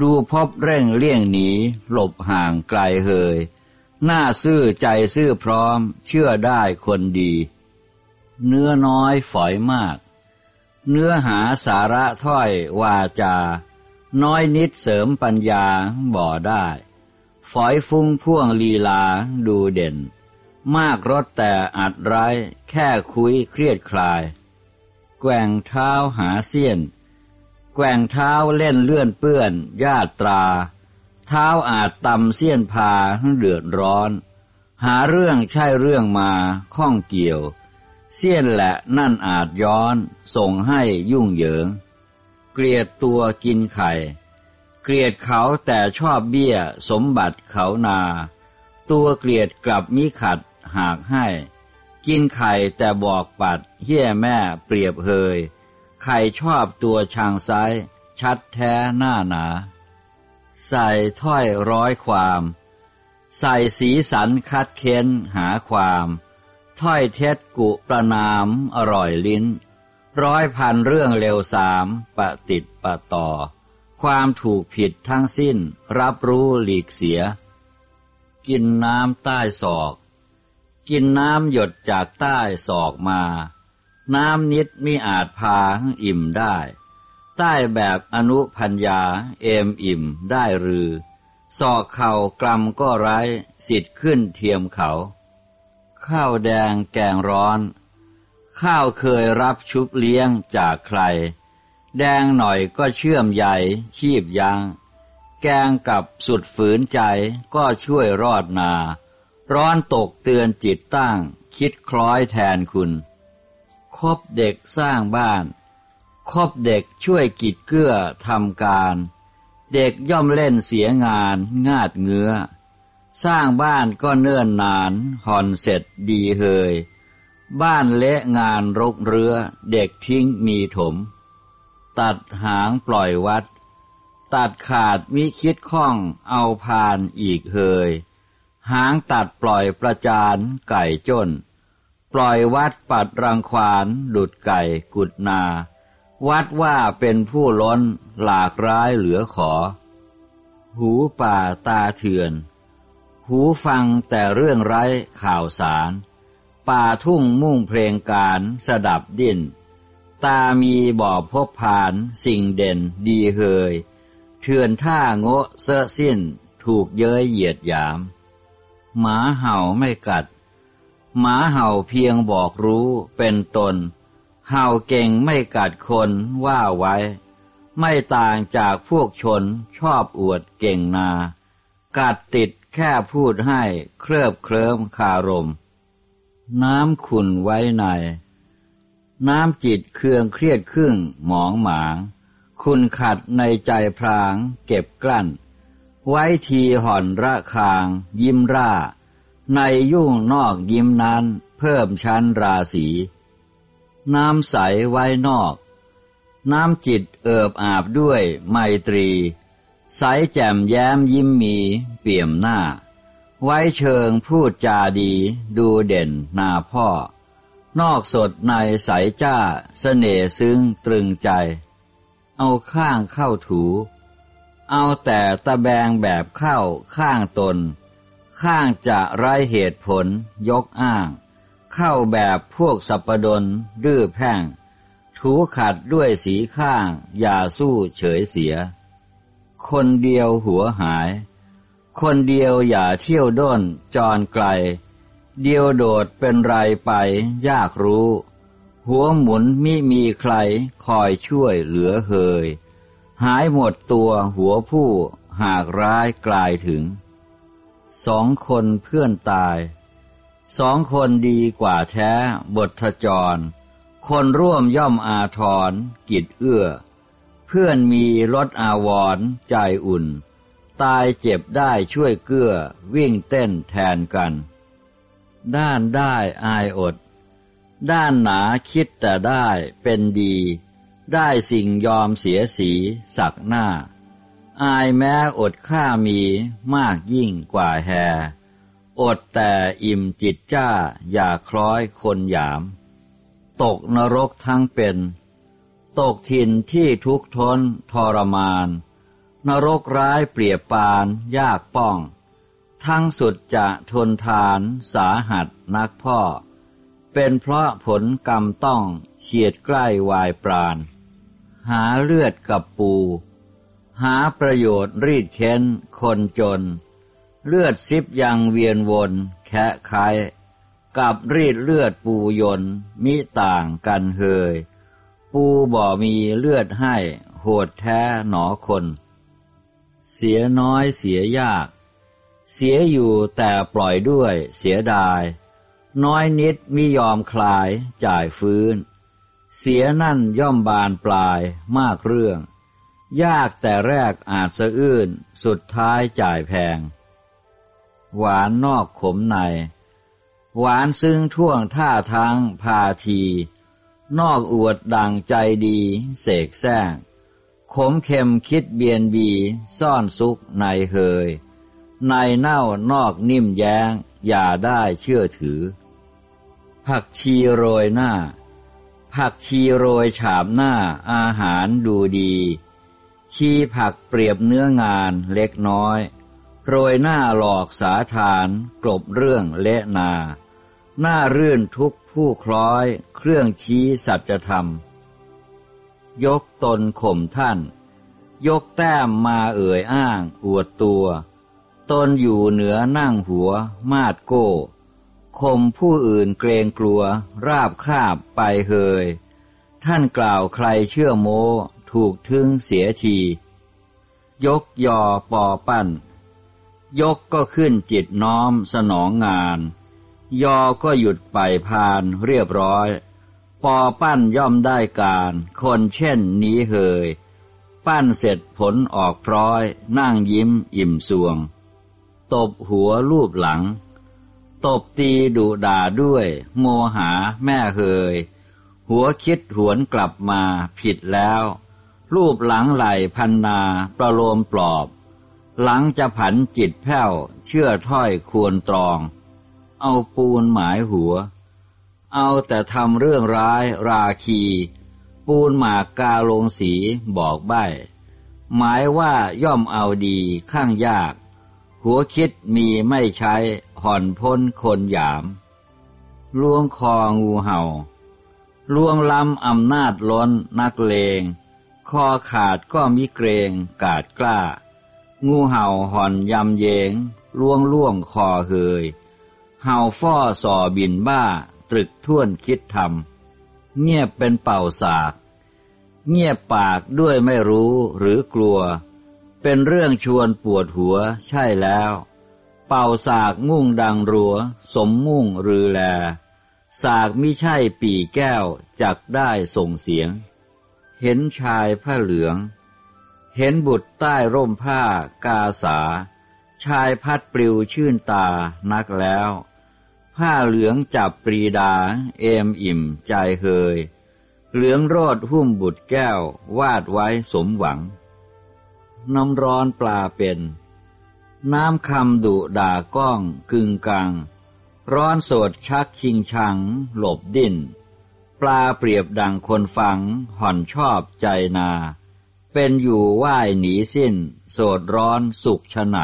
ดูพบเร่งเลี่ยงหนีหลบห่างไกลเฮย หน้าซื่อใจซื่อพร้อม เชื่อได้คนดี เนื้อน้อยฝอยมาก เนื้อหาสาระถ้อยวาจา น้อยนิดเสริมปัญญาบ่อได้ ฝอยฟุ้งพ่วงลีลาดูเด่น มากรถแต่อัดร้ายแค่คุยเครียดคลาย แกว่งเท้าหาเสี้ยน แกว่งเท้าเล่นเลื่อนเปื้อนญาตรา เท้าอาจตำเสี้ยนพาเดือดร้อน หาเรื่องใช่เรื่องมาข้องเกี่ยว เสี้ยนแหละนั่นอาจย้อนส่งให้ยุ่งเหยิง เกลียดตัวกินไข่ เกลียดเขาแต่ชอบเบี้ยสมบัติเขานา ตัวเกลียดกลับมิขัดหากให้ กินไข่แต่บอกปัดเฮี้ยแม่เปรียบเฮย ไข่ชอบตัวชางซ้าย ชัดแท้หน้าหนา ใส่ถ้อยร้อยความ ใส่สีสันคัดเค้นหาความ ถ้อยเท็จกุประนามอร่อยลิ้น ร้อยพันเรื่องเร็วสามปะติดปะต่อ ความถูกผิดทั้งสิ้นรับรู้หลีกเสีย กินน้ำใต้ศอก กินน้ำหยดจากใต้ศอกมา น้ำนิดมิอาจพาอิ่มได้ ใต้แบบอนุพัญญาเอมอิ่มได้หรือศอกเข่ากลำก็ไร้สิทธิ์ขึ้นเทียมเขา ข้าวแดงแกงร้อน ข้าวเคยรับชุบเลี้ยงจากใคร แดงหน่อยก็เชื่อมใหญ่ชีบยัง แกงกับสุดฝืนใจก็ช่วยรอดนา ร้อนตกเตือนจิตตั้ง คิดคล้อยแทนคุณ คบเด็กสร้างบ้าน คบเด็กช่วยกิจเกื้อทำการ เด็กย่อมเล่นเสียงานงาดเงื้อ สร้างบ้านก็เนื่อนนานห่อนเสร็จดีเฮย บ้านเละงานรกเรือ เด็กทิ้งมีถม ตัดหางปล่อยวัด ตัดขาดมิคิดข้องเอาพานอีกเฮย หางตัดปล่อยประจานไก่จน ปล่อยวัดปัดรังควานดุดไก่กุดนา วัดว่าเป็นผู้ล้นหลากร้ายเหลือขอ หูป่าตาเถื่อน หูฟังแต่เรื่องไร้ข่าวสาร ป่าทุ่งมุ่งเพลงการสดับดิ้น ตามีบ่อพบผ่านสิ่งเด่นดีเฮยเถื่อนท่าโงะเสะสิ้นถูกเย้ยเหยียดหยาม หมาเห่าไม่กัด หมาเห่าเพียงบอกรู้เป็นตน เห่าเก่งไม่กัดคนว่าไว้ ไม่ต่างจากพวกชนชอบอวดเก่งนา กัดติด แค่พูดให้เคลือบเคลิ้มคารม น้ำขุนไว้ใน น้ำจิตเคืองเครียดครึ่งหมองหมาง คุณขัดในใจพราง เก็บกลั้น ไว้ทีห่อนระคาง ยิ้มร่า ในยุ่งนอกยิ้มนั้นเพิ่มชั้นราศีน้ำใสไว้นอก น้ำจิตเอิบอาบด้วยไมตรี ใสแจ่มแย้มยิ้มมีเปี่ยมหน้า ไว้เชิงพูดจาดีดูเด่นนาพ่อ นอกสดในใสจ้าสเสน่ซึ้งตรึงใจ เอาข้างเข้าถู เอาแต่ตะแบงแบบเข้าข้างตน ข้างจะไรเหตุผลยกอ้าง เข้าแบบพวกสัปดนดื้อแพ่ง ถูขัดด้วยสีข้าง อย่าสู้เฉยเสีย คนเดียวหัวหาย คนเดียวอย่าเที่ยวด้นจรไกล เดียวโดดเป็นไรไปยากรู้ หัวหมุนมิมีใครคอยช่วยเหลือเฮย หายหมดตัวหัวผู้หากร้ายกลายถึง สองคนเพื่อนตาย สองคนดีกว่าแท้บทจร คนร่วมย่อมอาทรกิจเอื้อ พื่อนมีรถอาวรใจอุ่น ตายเจ็บได้ช่วยเกื้อวิ่งเต้นแทนกัน ด้านได้อายอด ด้านหนาคิดแต่ได้เป็นดี ได้สิ่งยอมเสียสีสักหน้า อายแม้อดข้ามีมากยิ่งกว่าแฮ อดแต่อิ่มจิตจ้าอย่าคล้อยคนหยาม ตกนรกทั้งเป็น ตกถิ่นที่ทุกทนทรมาน นรกร้ายเปรียบปานยากป้อง ทั้งสุดจะทนทานสาหัสนักพ่อ เป็นเพราะผลกรรมต้องเฉียดใกล้วายปราณ หาเลือดกับปู หาประโยชน์รีดเค้นคนจน เลือดซิบยังเวียนวนแคะคายกับรีดเลือดปูยนมิต่างกันเฮย ปูบ่มีเลือดให้ โหดแท้หนอคน เสียน้อยเสียยาก เสียอยู่แต่ปล่อยด้วยเสียดาย น้อยนิดมิยอมคลายจ่ายฟื้น เสียนั่นย่อมบานปลายมากเรื่อง ยากแต่แรกอาจสะอื้นสุดท้ายจ่ายแพง หวานนอกขมใน หวานซึ่งท่วงท่าทางพาที นอกอวดดังใจดี เสกแซงขมเค็มคิดเบียนบี ซ่อนซุกในเฮย ในเน่านอกนิ่มแย้ง อย่าได้เชื่อถือ ผักชีโรยหน้า ผักชีโรยฉาบหน้าอาหารดูดี ชีผักเปรียบเนื้องานเล็กน้อย โรยหน้าหลอกสาทาน กลบเรื่องเละนา หน้ารื่นทุก ผู้คล้อยเครื่องชี้สัจธรรม ยกตนข่มท่าน ยกแต้มมาเอ่ยอ้างอวดตัว ตนอยู่เหนือนั่งหัว มาดโก้ข่มผู้อื่นเกรงกลัว ราบคาบไปเฮย ท่านกล่าวใครเชื่อโมถูกทึงเสียที ยกยอปอปั้น ยกก็ขึ้นจิตน้อมสนองงาน ยอก็หยุดไปพานเรียบร้อย ปอปั้นย่อมได้การ คนเช่นนี้เฮยปั้นเสร็จผลออกพร้อย นั่งยิ้มอิ่มสวง ตบหัวรูปหลัง ตบตีดุด่าด้วย โมหาแม่เฮยหัวคิดหวนกลับมาผิดแล้ว รูปหลังไหลพันนาประโลมปลอบ หลังจะผันจิตแผ้วเชื่อถ้อยควรตรอง เอาปูนหมายหัว เอาแต่ทำเรื่องร้ายราคี ปูนหมากกาลงสีบอกใบ้หมายว่าย่อมเอาดีข้างยาก หัวคิดมีไม่ใช้ห่อนพ้นคนหยามลวงคองูเห่าลวงล้ำอำนาจล้นนักเลง คอขาดก็มิเกรงกาดกล้า งูเห่าห่อนยำเยงล่วงล่วงคอเฮย เห่าฟ้อส่อบินบ้า ตรึกท่วนคิดทำเงียบเป็นเป่าสาก เงียบปากด้วยไม่รู้หรือกลัว เป็นเรื่องชวนปวดหัวใช่แล้ว เป่าสากงุ่งดังรัว สมมุ่งรือแล สากมิใช่ปีแก้วจักได้ส่งเสียง เห็นชายผ้าเหลือง เห็นบุตรใต้ร่มผ้ากาสาชายพัดปลิวชื่นตานักแล้ว ผ้าเหลืองจับปรีดา เอมอิ่มใจเฮย เหลืองโรดหุ้มบุตรแก้ว วาดไว้สมหวัง น้ำร้อนปลาเป็น น้ำคำดุด่าก้องกึงกัง ร้อนโสดชักชิงชัง หลบดิ้น ปลาเปรียบดังคนฟัง ห่อนชอบใจนา เป็นอยู่ว่ายหนีสิ้น โสดร้อนสุขฉไหน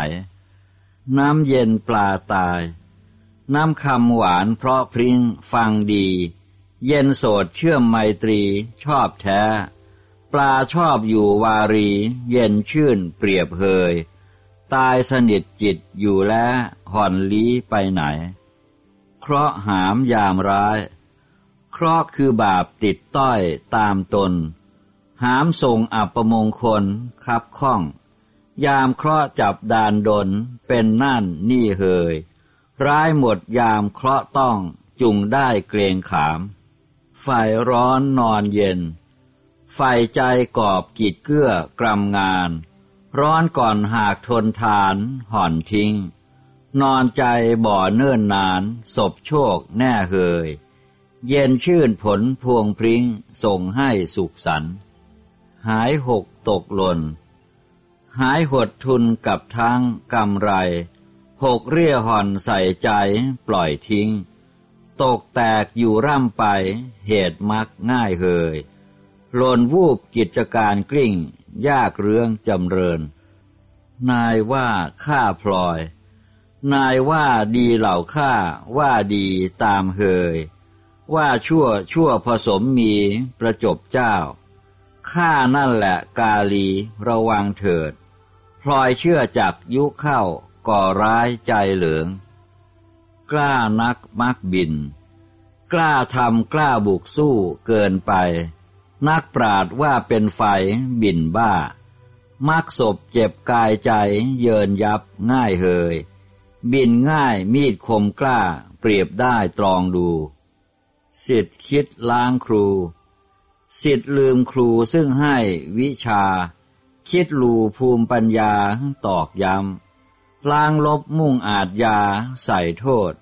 น้ำเย็นปลาตาย น้ำคำหวานเพราะพริ้งฟังดี เย็นโสดเชื่อมไมตรีชอบแท้ ปลาชอบอยู่วารี เย็นชื่นเปรียบเฮย ตายสนิทจิตอยู่แล้วห่อนลี้ไปไหน เคราะหามยามร้าย เคราะคือบาปติดต้อยตามตน หามส่งอัปมงคลคับข้อง ยามเคราะห์จับดานดนเป็นนั่นนี่เฮย ร้ายหมดยามเคราะห์ต้องจุงได้เกรงขามไฟร้อนนอนเย็นไฟใจกอบกิดเกื้อกรำงาน ร้อนก่อนหากทนทานห่อนทิ้ง นอนใจบ่อเนิ่นนานศพโชคแน่เฮย เย็นชื่นผลพวงพริ้งส่งให้สุขสัน หายหกตกหล่น หายหดทุนกับทั้งกำไร หกเรี่ยห่อนใส่ใจปล่อยทิ้ง ตกแตกอยู่ร่ำไป เหตุมักง่ายเฮยหลนวูบกิจการกลิ้ง ยากเรื่องจำเริญ นายว่าข้าพลอย นายว่าดีเหล่าข้าว่าดีตามเฮยว่าชั่วชั่วผสมมีประจบเจ้า ข้านั่นแหละกาลีระวังเถิด พลอยเชื่อจักยุเข้า ก่อร้ายใจเหลือง กล้านักมักบิน กล้าทำกล้าบุกสู้เกินไป นักปราดว่าเป็นไฟบินบ้า มักศพเจ็บกายใจเยินยับง่ายเฮยบินง่ายมีดคมกล้าเปรียบได้ตรองดูสิทธิคิดล้างครู สิทธิ์ลืมครูซึ่งให้วิชา คิดลูภูมิปัญญาตอกย้ำ ล้างลบมุ่งอาจยาใส่โทษ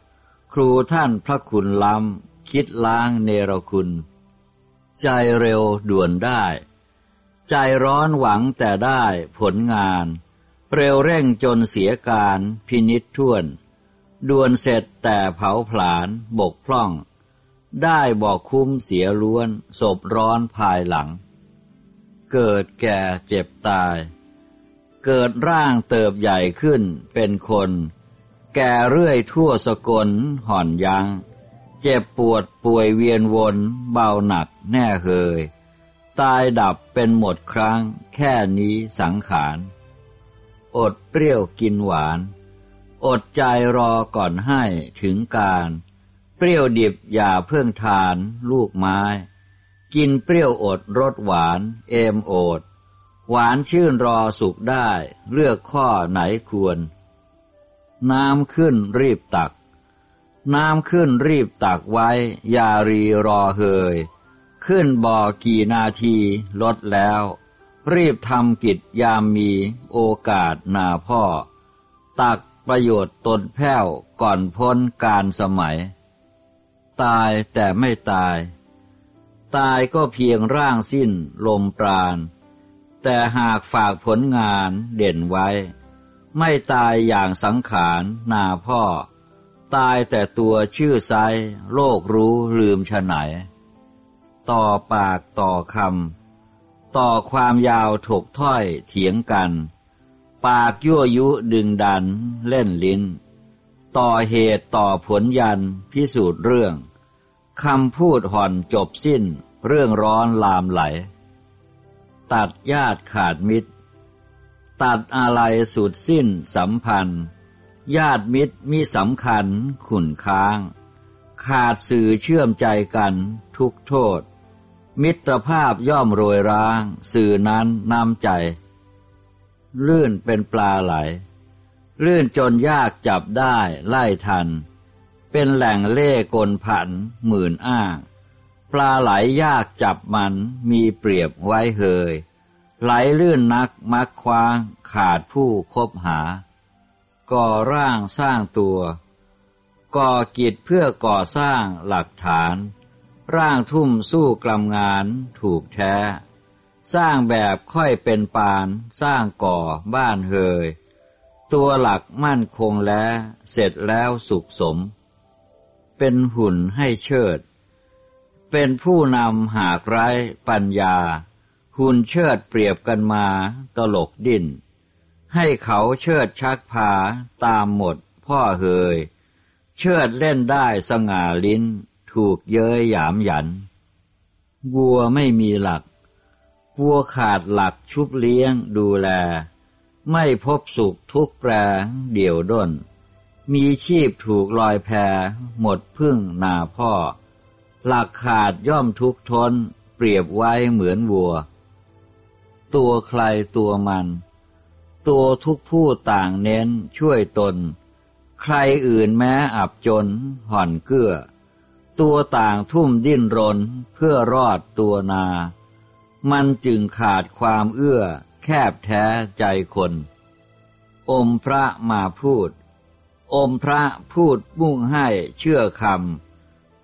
ครูท่านพระคุณล้ำ คิดล้างเนรคุณ ใจเร็วด่วนได้ ใจร้อนหวังแต่ได้ผลงาน เร็วเร่งจนเสียการพินิษท่วน ด่วนเสร็จแต่เผาผลาญบกพร่อง ได้บอกคุ้มเสียล้วนศพร้อนภายหลัง เกิดแก่เจ็บตาย เกิดร่างเติบใหญ่ขึ้นเป็นคน แก่เรื่อยทั่วสกลห่อนยัง เจ็บปวดป่วยเวียนวนเบาหนักแน่เฮย ตายดับเป็นหมดครั้งแค่นี้สังขาร อดเปรี้ยวกินหวาน อดใจรอก่อนให้ถึงการ เปรี้ยวดิบอย่าเพิ่งทานลูกไม้ กินเปรี้ยวอดรสหวาน เอมโอด หวานชื่นรอสุกได้ เลือกข้อไหนควร น้ำขึ้นรีบตัก น้ำขึ้นรีบตักไว้ยารีรอเฮย ขึ้นบ่อกี่นาทีลดแล้ว รีบทำกิจยามมีโอกาสนาพ่อ ตักประโยชน์ตนแพ้วก่อนพ้นการสมัย ตายแต่ไม่ตาย ตายก็เพียงร่างสิ้นลมปราณ แต่หากฝากผลงานเด่นไว้ ไม่ตายอย่างสังขารนาพ่อ ตายแต่ตัวชื่อไซโลกรู้ลืมฉไหน ต่อปากต่อคำต่อความยาวถกถ้อยเถียงกัน ปากยั่วยุดึงดันเล่นลิ้น ต่อเหตุต่อผลยันพิสูจน์เรื่องคำพูดห่อนจบสิ้นเรื่องร้อนลามไหล ตัดญาติขาดมิตร ตัดอะไรสุดสิ้นสัมพันธ์ ญาติมิตรมีสำคัญขุนค้าง ขาดสื่อเชื่อมใจกันทุกโทษ มิตรภาพย่อมโรยร้าง สื่อนั้นน้ำใจ ลื่นเป็นปลาไหล ลื่นจนยากจับได้ไล่ทัน เป็นแหล่งเล่กลผันหมื่นอ้าง ปลาไหลยากจับมันมีเปรียบไว้เฮย ไหลลื่นนักมักควางขาดผู้คบหา ก่อร่างสร้างตัว ก่อกิจเพื่อก่อสร้างหลักฐาน ร่างทุ่มสู้กลำงานถูกแท้ สร้างแบบค่อยเป็นปานสร้างก่อบ้านเฮย ตัวหลักมั่นคงแล้วเสร็จแล้วสุขสม เป็นหุ่นให้เชิด เป็นผู้นำหากไร้ปัญญา หุ่นเชิดเปรียบกันมาตลกดิ้น ให้เขาเชิดชักพาตามหมดพ่อเฮย เชิดเล่นได้สง่าลิ้น ถูกเย้ยหยามหยันวัวไม่มีหลักวัวขาดหลักชุบเลี้ยงดูแล ไม่พบสุขทุกแปรเดี่ยวด้น มีชีพถูกลอยแพหมดพึ่งนาพ่อ หลักขาดย่อมทุกทน เปรียบไว้เหมือนวัว ตัวใครตัวมัน ตัวทุกผู้ต่างเน้นช่วยตน ใครอื่นแม้อับจนห่อนเกื้อ ตัวต่างทุ่มดิ้นรนเพื่อรอดตัวนา มันจึงขาดความเอื้อแคบแท้ใจคน อมพระมาพูด อมพระพูดมุ่งให้เชื่อคำ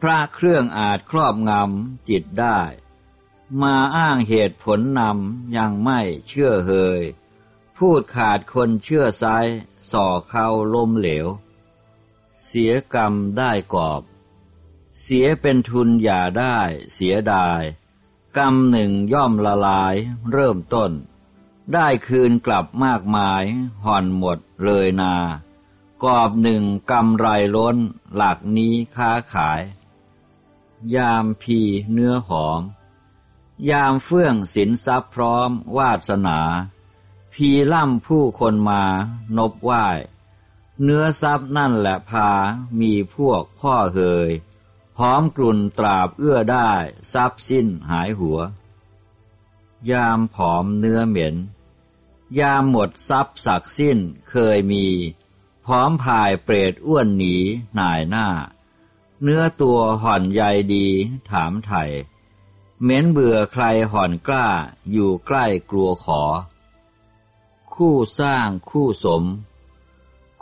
พระเครื่องอาจครอบงำจิตได้ มาอ้างเหตุผลนำยังไม่เชื่อเฮย พูดขาดคนเชื่อไซส่อเขาล้มเหลว เสียกรรมได้กอบ เสียเป็นทุนอย่าได้เสียดาย กรรมหนึ่งย่อมละลายเริ่มต้น ได้คืนกลับมากมายห่อนหมดเลยนา กอบหนึ่งกำไรล้นหลักนี้ค้าขาย ยามพีเนื้อหอม ยามเฟื่องสินทรัพย์พร้อมวาสนา พีล่ำผู้คนมานบไหวเนื้อทรัพย์นั่นแหละพา มีพวกพ่อเฮยพร้อมกลุ่นตราบเอื้อได้ทรัพย์สิ้นหายหัว ยามผอมเนื้อเหม็น ยามหมดทรัพย์สักสิ้นเคยมี พร้อมพายเปรตอ้วนหนีหน่ายหน้า เนื้อตัวห่อนใยดี ถามไทยเม็นเบื่อใครห่อนกล้า อยู่ใกล้กลัวขอ คู่สร้างคู่สม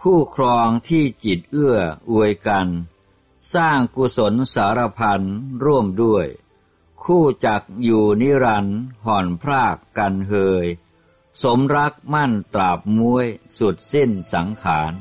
คู่ครองที่จิตเอื้ออวยกัน สร้างกุศลสารพันร่วมด้วย คู่จักอยู่นิรันห่อนพรากกันเฮย สมรักมั่นตราบมวยสุดสิ้นสังขาร